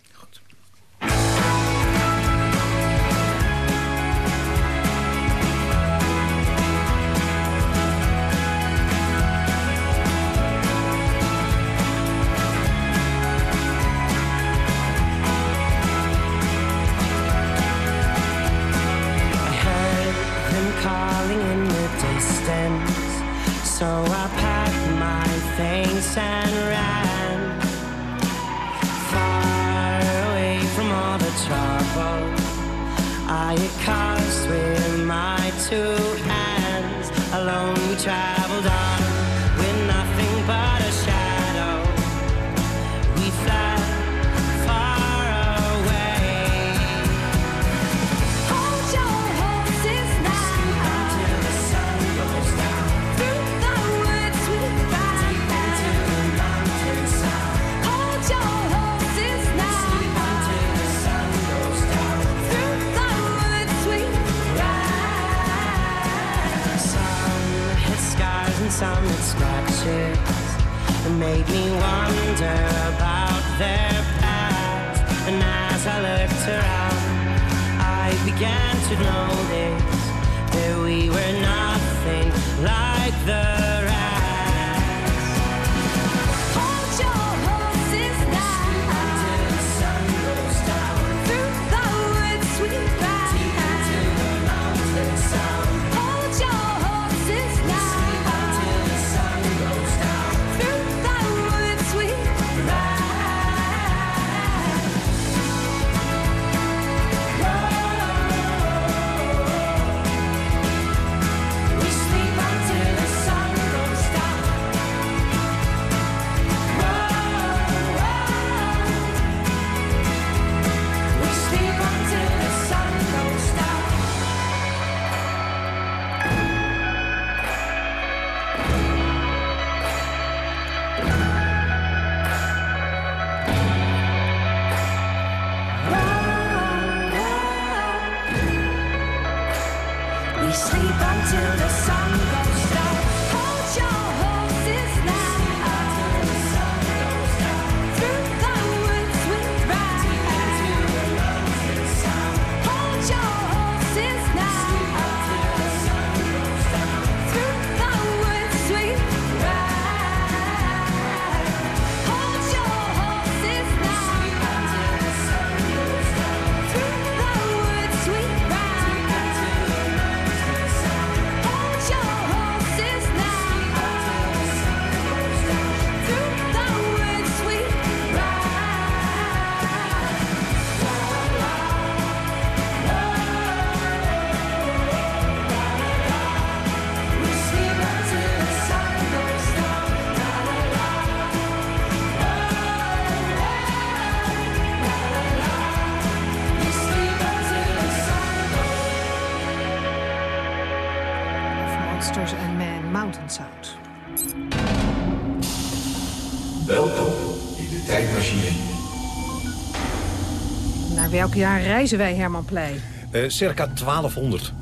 S10: Jaar reizen wij, Herman Pleij?
S16: Uh, circa 1200.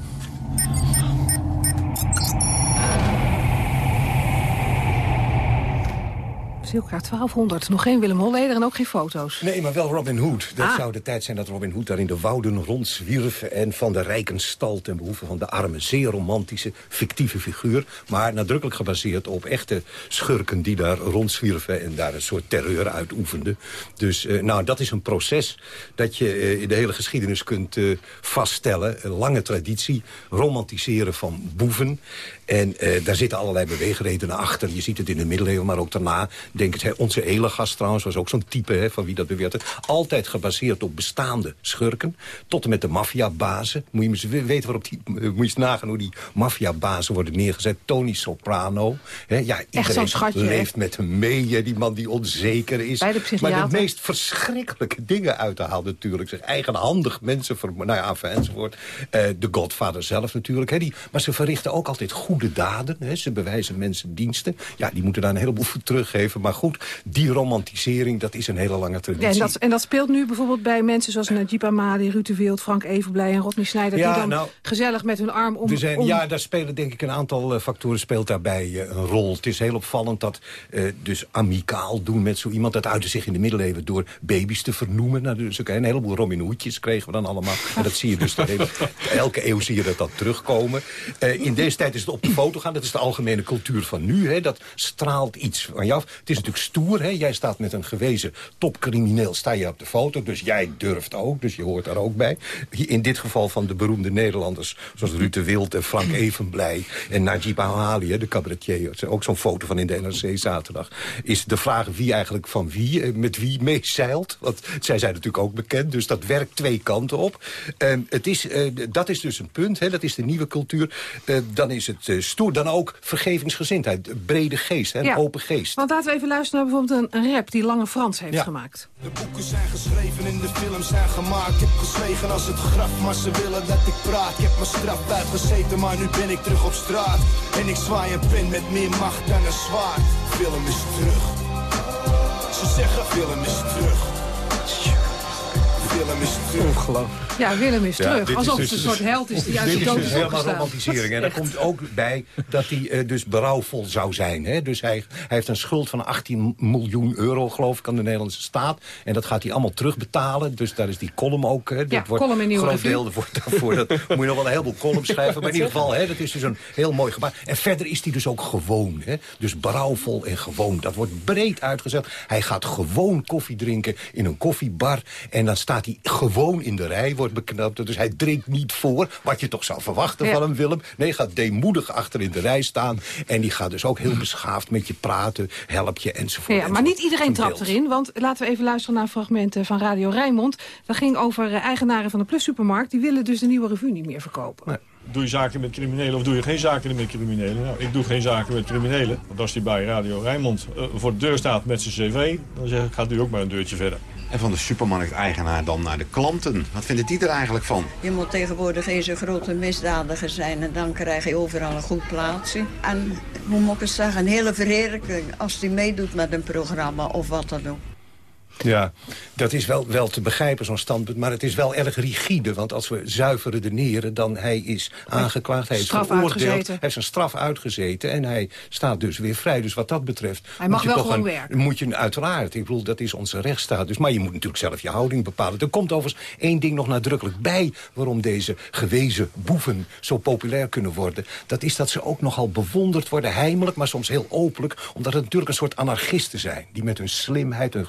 S10: Circa 1200. Nog geen Willem Holleder en ook geen foto's.
S16: Nee, maar wel Robin Hood. Dat
S10: Ah.
S16: zou de tijd zijn dat Robin Hood daar in de wouden rondzwierf... en van de rijken stal ten behoeve van de arme. Zeer romantische, fictieve figuur. Maar nadrukkelijk gebaseerd op echte schurken die daar rondzwierven... en daar een soort terreur uitoefenden. Dus eh, nou, dat is een proces dat je eh, in de hele geschiedenis kunt eh, vaststellen. Een lange traditie, romantiseren van boeven. En eh, daar zitten allerlei beweegredenen achter. Je ziet het in de middeleeuwen, maar ook daarna. Denk het, hè, onze Elegast trouwens was ook zo'n type hè, van wie dat beweert. Altijd gebaseerd op bestaande schurken. Tot en met de maffiabazen. Moet je eens weten waarop die, eh, moet je eens nagaan hoe die maffiabazen worden neergezet. Tony Soprano. Hè, ja, iedereen
S10: schatje,
S16: leeft
S10: hè?
S16: met hem mee. hè, Die man die onzeker is.
S10: De
S16: maar de meest verschrikkelijke dingen uit te halen natuurlijk. Zeg, eigenhandig mensen, ver, nou ja, enzovoort. Eh, de Godfather zelf natuurlijk. Hè, die, maar ze verrichten ook altijd goede daden. Hè, ze bewijzen mensen diensten. Ja, die moeten daar een heleboel voor teruggeven. Maar goed, die romantisering, dat is een hele lange traditie.
S10: Ja, en, dat, en dat speelt nu bijvoorbeeld bij mensen zoals Najib Amadi, Ruud de Wild, Frank Evenblij en Rodney Snijder...
S16: Ja,
S10: die dan
S16: nou,
S10: gezellig met hun arm om...
S16: Zijn,
S10: om-
S16: Ja, daar spelen denk ik een aantal eh, factoren speelt daarbij eh, een rol. Het is heel opvallend dat eh, dus amicaal doen met zo iemand... dat uitte zich in de middeleeuwen door baby's te vernoemen. Nou, dus ook een heleboel Robin Hoedjes kregen we dan allemaal. En dat zie je dus de hele- elke eeuw zie je dat dan terugkomen. In deze tijd is het op de foto gaan. Dat is de algemene cultuur van nu. Hè. Dat straalt iets van je af. Het is natuurlijk stoer. Hè. Jij staat met een gewezen topcrimineel sta je op de foto. Dus jij durft ook. Dus je hoort daar ook bij. In dit geval van de beroemde Nederlanders... zoals Ruud de Wild en Frank Evenblij en Najib Amali, hè, de cabaretier. Er ook zo'n foto van in de NRC zaterdag. Is de vraag wie eigenlijk van wie, eh, met wie meezeilt. Want zij zijn natuurlijk ook bekend. Dus dat werkt twee kanten op. Ehm, het is, eh, dat is dus een punt. Hè, dat is de nieuwe cultuur. Eh, dan is het eh, stoer. Dan ook vergevingsgezindheid. Brede geest. Hè, een
S10: Ja.
S16: open geest.
S10: Want laten we even luisteren naar bijvoorbeeld een, een rap die Lange Frans heeft
S16: Ja.
S10: gemaakt.
S34: De boeken zijn geschreven en de films zijn gemaakt. Ik heb gezwegen als het graf, maar ze willen dat ik praat. Ik heb mijn straf uitgezeten, maar nu ben ik terug op straat. En ik zwaai een pen met meer macht dan een zwaard. Film is terug. Ze zeggen film is terug. Film is terug.
S16: Ongelooflijk.
S10: Ja, Willem is
S16: Ja,
S10: terug.
S16: is
S10: Alsof
S16: dus-
S10: het een soort held is die uit
S16: Dit
S10: de
S16: is
S10: dood
S16: dus
S10: is
S16: helemaal romantisering. En daar komt ook bij dat hij eh, dus berouwvol zou zijn. Hè? Dus hij, hij heeft een schuld van 18 miljoen euro, geloof ik, aan de Nederlandse staat. En dat gaat hij allemaal terugbetalen. Dus daar is die column ook. Hè? Dat
S10: Ja,
S16: wordt
S10: column in Nieuwe
S16: groot deel ervoor, daarvoor. Dat moet je nog wel een heleboel columns schrijven. Maar in ieder geval, hè, dat is dus een heel mooi gebaar. En verder is hij dus ook gewoon. Hè? Dus berouwvol en gewoon. Dat wordt breed uitgezet. Hij gaat gewoon koffie drinken in een koffiebar. En dan staat hij gewoon in de rij, wordt beknapt. Dus hij drinkt niet voor, wat je toch zou verwachten
S10: Ja.
S16: van hem, Willem. Nee, gaat deemoedig achter in de rij staan. En die gaat dus ook heel beschaafd met je praten, help je enzovoort.
S10: Ja, maar niet iedereen
S16: Een
S10: trapt erin. Want laten we even luisteren naar fragmenten van Radio Rijnmond. Dat ging over eh, eigenaren van de Plus-supermarkt. Die willen dus de nieuwe revue niet meer verkopen.
S35: Doe je zaken met criminelen of doe je geen zaken met criminelen? Nou, ik doe geen zaken met criminelen. Want als die bij Radio Rijnmond eh, voor de deur staat met zijn cv... dan zeg ik, gaat u ook maar een deurtje verder.
S36: En van de supermarkteigenaar dan naar de klanten. Wat vinden die er eigenlijk van?
S37: Je moet tegenwoordig eens een grote misdadiger zijn en dan krijg je overal een goed plaatsje. En hoe moet ik het zeggen, een hele verheerlijking als die meedoet met een programma of wat dan ook.
S16: Ja, dat is wel, wel te begrijpen, zo'n standpunt. Maar het is wel erg rigide. Want als we zuiver redeneren, dan hij is aangeklaagd. Hij is
S10: Straf
S16: veroordeeld. Hij heeft zijn straf uitgezeten. En hij staat dus weer vrij. Dus wat dat betreft...
S10: Hij mag
S16: moet je
S10: wel
S16: toch
S10: gewoon
S16: een,
S10: werken.
S16: Moet je uiteraard. Ik bedoel, dat is onze rechtsstaat. Dus, maar je moet natuurlijk zelf je houding bepalen. Er komt overigens één ding nog nadrukkelijk bij... waarom deze gewezen boeven zo populair kunnen worden. Dat is dat ze ook nogal bewonderd worden. Heimelijk, maar soms heel openlijk. Omdat het natuurlijk een soort anarchisten zijn. Die met hun slimheid, hun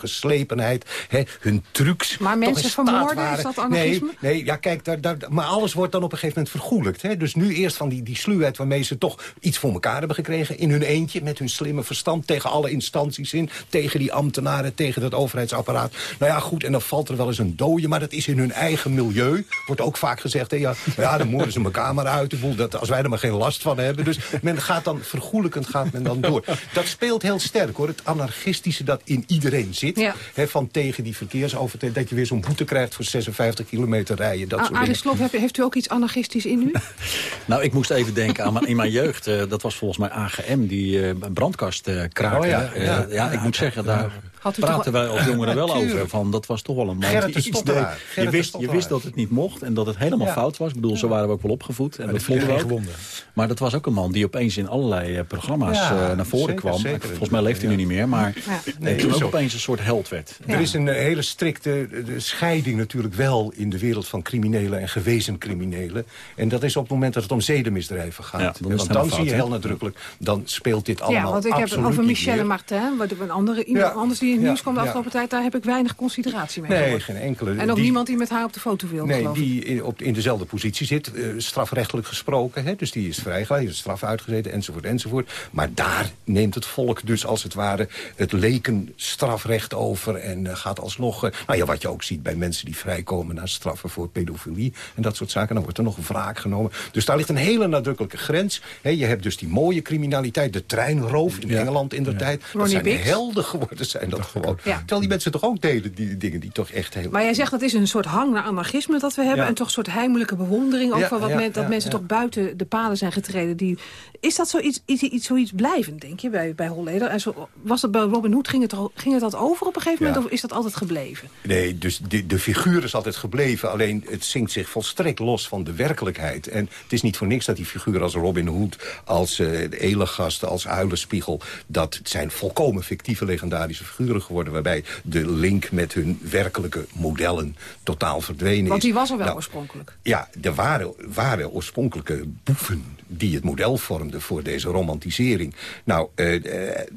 S16: hè, hun trucs...
S10: Maar
S16: toch
S10: mensen vermoorden,
S16: waren-
S10: is dat anarchisme?
S16: Nee, nee ja, kijk, daar, daar, maar alles wordt dan op een gegeven moment vergoelijkt. Hè? Dus nu eerst van die, die sluwheid waarmee ze toch iets voor elkaar hebben gekregen... in hun eentje, met hun slimme verstand, tegen alle instanties in... tegen die ambtenaren, tegen het overheidsapparaat. Nou ja, goed, en dan valt er wel eens een dode, maar dat is in hun eigen milieu. Wordt ook vaak gezegd, hè, ja, ja, dan moorden ze elkaar maar uit. Ik dat, als wij er maar geen last van hebben. Dus men gaat dan, vergoelijkend gaat men dan door. Dat speelt heel sterk, hoor. Het anarchistische dat in iedereen zit.
S10: Ja.
S16: Van tegen die verkeersovertreding, dat je weer zo'n boete krijgt voor 56 kilometer rijden. Dat
S10: Ah,
S16: soort
S10: Arie
S16: dingen.
S10: Slob, heb- heeft u ook iets anarchistisch in u?
S14: Nou, ik moest even denken aan in mijn jeugd. eh, dat was volgens mij AGM, die eh, brandkast eh kraakte.
S16: Oh ja,
S14: ik moet zeggen, daar
S10: Had u
S14: praten
S10: toch-
S14: wij als jongeren wel over. Van, dat was toch wel een man
S16: Gerrit
S14: die iets deed. Je wist, je wist dat het niet mocht en dat het helemaal
S16: Ja.
S14: fout was. Ik bedoel, zo waren we ook wel opgevoed. En dat vonden we ook. Maar dat was ook een man die opeens in allerlei eh, programma's
S16: Ja,
S14: eh, naar voren
S16: zeker,
S14: kwam.
S16: zeker.
S14: Volgens mij leeft hij nu niet meer, maar
S10: Ja.
S16: Nee,
S14: eh, toen
S16: is
S14: ook opeens een soort held werd.
S16: Er is een eh, hele strikte eh, scheiding natuurlijk wel in de wereld van criminelen en gewezen criminelen. En dat is op het moment dat het om zedenmisdrijven gaat.
S14: Ja,
S16: Want dan zie je heel nadrukkelijk, dan speelt dit allemaal
S10: Ja, want ik heb het over Michelle. Martin, wat een andere, iemand
S16: Ja.
S10: anders die het
S16: Ja,
S10: nieuws kwam de
S16: ja.
S10: afgelopen tijd... daar heb ik weinig consideratie mee
S16: Nee,
S10: gehoord.
S16: geen enkele.
S10: En ook
S16: Die-
S10: niemand die met haar op de foto wilde,
S16: Nee, die in, op, in dezelfde positie zit, eh, strafrechtelijk gesproken. Hè, dus die is vrijgelaten, heeft straf uitgezeten, enzovoort, enzovoort. Maar daar neemt het volk dus als het ware het lekenstrafrecht over... en eh, gaat alsnog... eh, nou ja, wat je ook ziet bij mensen die vrijkomen na straffen voor pedofilie... en dat soort zaken, dan wordt er nog wraak genomen. Dus daar ligt een hele nadrukkelijke grens. Hè, je hebt dus die mooie criminaliteit, de treinroof in Engeland in de tijd. Dat
S10: Ronnie
S16: zijn
S10: Biggs.
S16: helden geworden, zijn dat gewoon.
S10: Ja.
S16: Terwijl die mensen toch ook deden, die dingen die toch echt heel...
S10: Maar jij zegt dat is een soort hang naar anarchisme dat we hebben...
S16: Ja.
S10: en toch een soort heimelijke bewondering... ook
S16: Ja,
S10: van wat
S16: ja,
S10: men- dat
S16: ja,
S10: mensen
S16: ja.
S10: toch buiten de paden zijn getreden. Die, is dat zoiets, iets, iets, zoiets blijvend, denk je, bij, bij Holleder? En zo, was het bij Robin Hood, ging het, ging het dat over op een gegeven moment... Of is dat altijd gebleven?
S16: Nee, dus de, de figuur is altijd gebleven. Alleen het zingt zich volstrekt los van de werkelijkheid. En het is niet voor niks dat die figuren als Robin Hood... als eh de Elegast, als Uilenspiegel... dat zijn volkomen fictieve legendarische figuren geworden... waarbij de link met hun werkelijke modellen totaal verdwenen
S10: Want
S16: is.
S10: die was er wel
S16: Nou,
S10: oorspronkelijk.
S16: Ja, er waren, waren oorspronkelijke boeven die het model vormden voor deze romantisering. Nou, de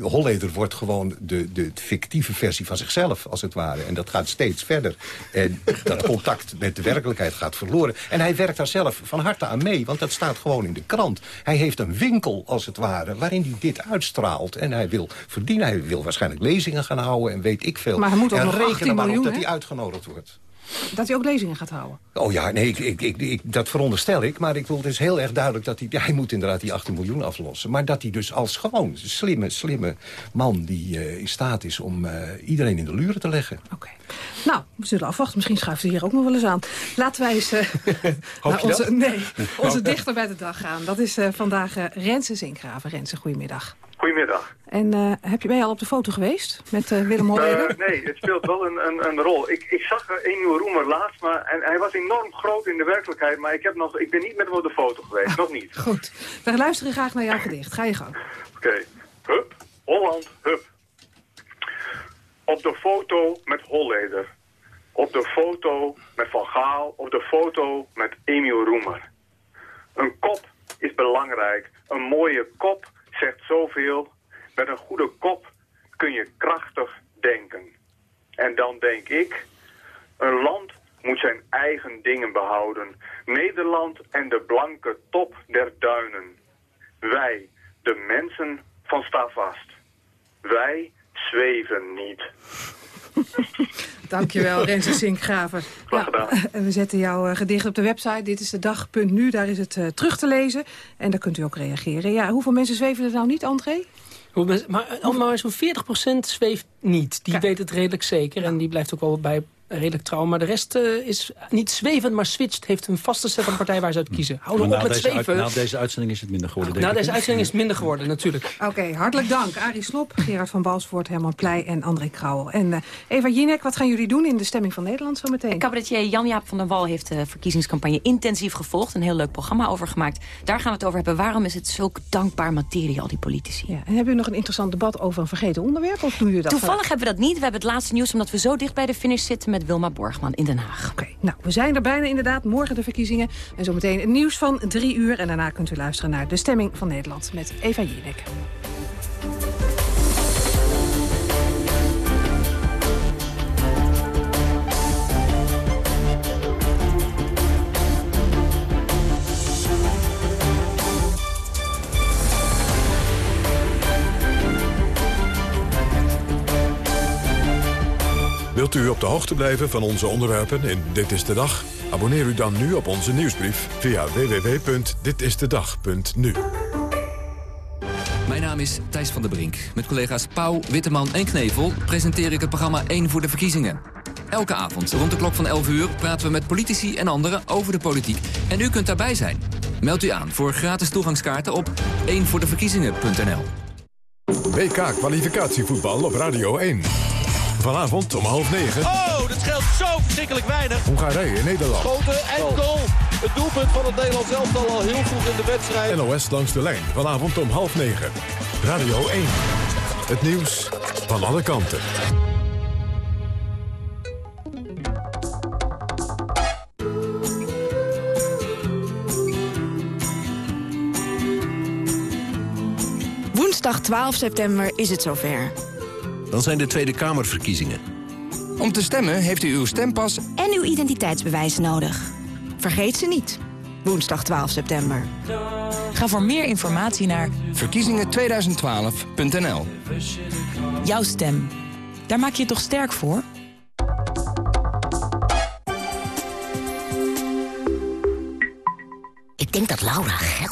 S16: Holleder wordt gewoon de, de fictieve versie van zichzelf, als het ware. En dat gaat steeds verder. En dat contact met de werkelijkheid gaat verloren. En hij werkt daar zelf van harte aan mee, want dat staat gewoon in de krant. Hij heeft een winkel, als het ware, waarin hij dit uitstraalt. En hij wil verdienen, hij wil waarschijnlijk lezingen gaan houden en weet ik veel.
S10: Maar hij moet ook
S16: en
S10: nog 18
S16: rekenen maar op
S10: miljoen,
S16: dat hij uitgenodigd wordt.
S10: Dat hij ook lezingen gaat houden.
S16: Oh ja, nee, ik, ik, ik, dat veronderstel ik. Maar ik wil, het is heel erg duidelijk dat hij... Ja, hij moet inderdaad die 18 miljoen aflossen. Maar dat hij dus als gewoon slimme, slimme man... die eh, in staat is om eh, iedereen in de luren te leggen.
S10: Nou, we zullen afwachten. Misschien schuift hij hier ook nog wel eens aan. Laten wij eens naar
S16: je
S10: onze,
S16: dat?
S10: nee, onze dichter bij de dag gaan. Dat is vandaag Renze Zinkgraven. Renze, goedemiddag.
S38: Goedemiddag.
S10: En eh, heb je, ben je al op de foto geweest met eh, Willem Holleder?
S38: Eh, nee, het speelt wel een, een, een rol. Ik, ik zag eh, Emiel Roemer laatst, maar, en hij was enorm groot in de werkelijkheid, maar ik, heb nog, ik ben niet met hem op de foto geweest, nog niet.
S10: Goed. We luisteren graag naar jouw gedicht. Ga je gang.
S38: Oké, hup, Holland, hup. Op de foto met Holleder. Op de foto met Van Gaal. Op de foto met Emiel Roemer. Een kop is belangrijk. Een mooie kop zegt zoveel. Met een goede kop kun je krachtig denken. En dan denk ik, een land moet zijn eigen dingen behouden. Nederland en de blanke top der duinen. Wij, de mensen van Stavast. Wij zweven niet.
S10: Dankjewel, Renze Zinkgraven.
S38: Graag gedaan.
S10: En we zetten jouw eh, gedicht op de website. Dit is de dag.nu. Daar is het eh, terug te lezen. En daar kunt u ook reageren. Ja, hoeveel mensen zweven er nou niet, André?
S13: Hoe mensen- Maar, eh, maar zo'n 40% zweeft niet. Die weet het redelijk zeker. En die blijft ook wel bij redelijk trouw. Maar de rest eh, is niet zwevend, maar switcht. Heeft een vaste set aan partij waar ze uit kiezen. Hou
S14: Maar na
S13: op met zweven.
S14: na deze uitzending is het minder geworden, denk
S13: Na
S14: ik.
S13: deze uitzending is het minder geworden, natuurlijk.
S10: Oké, hartelijk dank. Arie Slop, Gerard van Balsvoort, Herman Pleij en André Krauwel. En eh, Eva Jinek, wat gaan jullie doen in de stemming van Nederland zometeen?
S39: Cabaretier Jan-Jaap van der Wal heeft de verkiezingscampagne intensief gevolgd. Een heel leuk programma over gemaakt. Daar gaan we het over hebben. Waarom is het zulk dankbaar materie, al die politici?
S10: Ja, en hebben u nog een interessant debat over een vergeten onderwerp? Of doen jullie dat
S39: Toevallig hebben we dat niet. We hebben het laatste nieuws omdat we zo dicht bij de finish zitten met Wilma Borgman in Den Haag.
S10: Oké, nou, we zijn er bijna inderdaad. Morgen de verkiezingen. En zometeen het nieuws van drie uur. En daarna kunt u luisteren naar de stemming van Nederland met Eva Jinek.
S1: Wilt u op de hoogte blijven van onze onderwerpen in Dit is de Dag? Abonneer u dan nu op onze nieuwsbrief via www.ditistedag.nu.
S40: Mijn naam is Thijs van der Brink. Met collega's Pauw, Witteman en Knevel presenteer ik het programma 1 voor de verkiezingen. Elke avond rond de klok van 11 uur praten we met politici en anderen over de politiek. En u kunt daarbij zijn. Meld u aan voor gratis toegangskaarten op 1voordeverkiezingen.nl.
S1: WK kwalificatievoetbal op Radio 1. Vanavond om half negen.
S41: Oh, dat scheelt zo verschrikkelijk weinig.
S1: Hongarije, Nederland.
S41: Schoten en goal. Het doelpunt van het Nederlands elftal al heel vroeg in de wedstrijd.
S1: NOS langs de lijn. Vanavond om half negen. Radio 1. Het nieuws van alle kanten.
S42: Woensdag 12 september is het zover. Dan zijn de Tweede Kamerverkiezingen.
S43: Om te stemmen heeft u uw stempas
S44: en uw identiteitsbewijs nodig. Vergeet ze niet. Woensdag 12 september.
S43: Ga voor meer informatie naar verkiezingen2012.nl.
S44: Jouw stem. Daar maak je je toch sterk voor?
S45: Ik denk dat Laura geld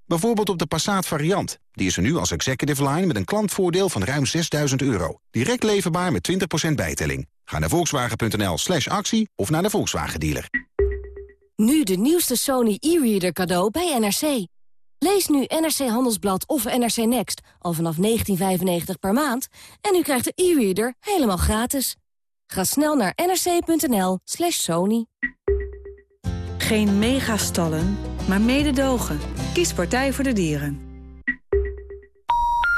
S46: Bijvoorbeeld op de Passat variant. Die is er nu als executive line met een klantvoordeel van ruim 6000 euro. Direct leverbaar met 20% bijtelling. Ga naar volkswagen.nl slash actie of naar de Volkswagen dealer.
S47: Nu de nieuwste Sony e-reader cadeau bij NRC. Lees nu NRC Handelsblad of NRC Next al vanaf 19,95 per maand... en u krijgt de e-reader helemaal gratis. Ga snel naar nrc.nl slash sony.
S48: Geen megastallen, maar mededogen. Kies Partij voor de Dieren.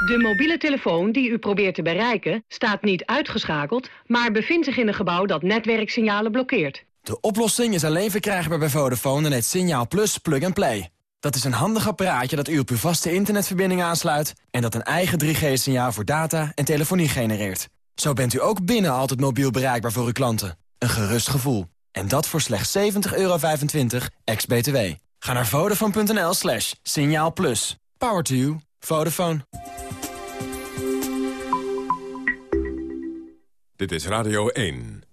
S49: De mobiele telefoon die u probeert te bereiken staat niet uitgeschakeld... maar bevindt zich in een gebouw dat netwerksignalen blokkeert.
S50: De oplossing is alleen verkrijgbaar bij Vodafone en het Signaal Plus Plug and Play. Dat is een handig apparaatje dat u op uw vaste internetverbinding aansluit... en dat een eigen 3G-signaal voor data en telefonie genereert. Zo bent u ook binnen altijd mobiel bereikbaar voor uw klanten. Een gerust gevoel. En dat voor slechts 70,25 euro ex-BTW. Ga naar vodafone.nl slash. Power to you. Vodafone.
S1: Dit is Radio 1.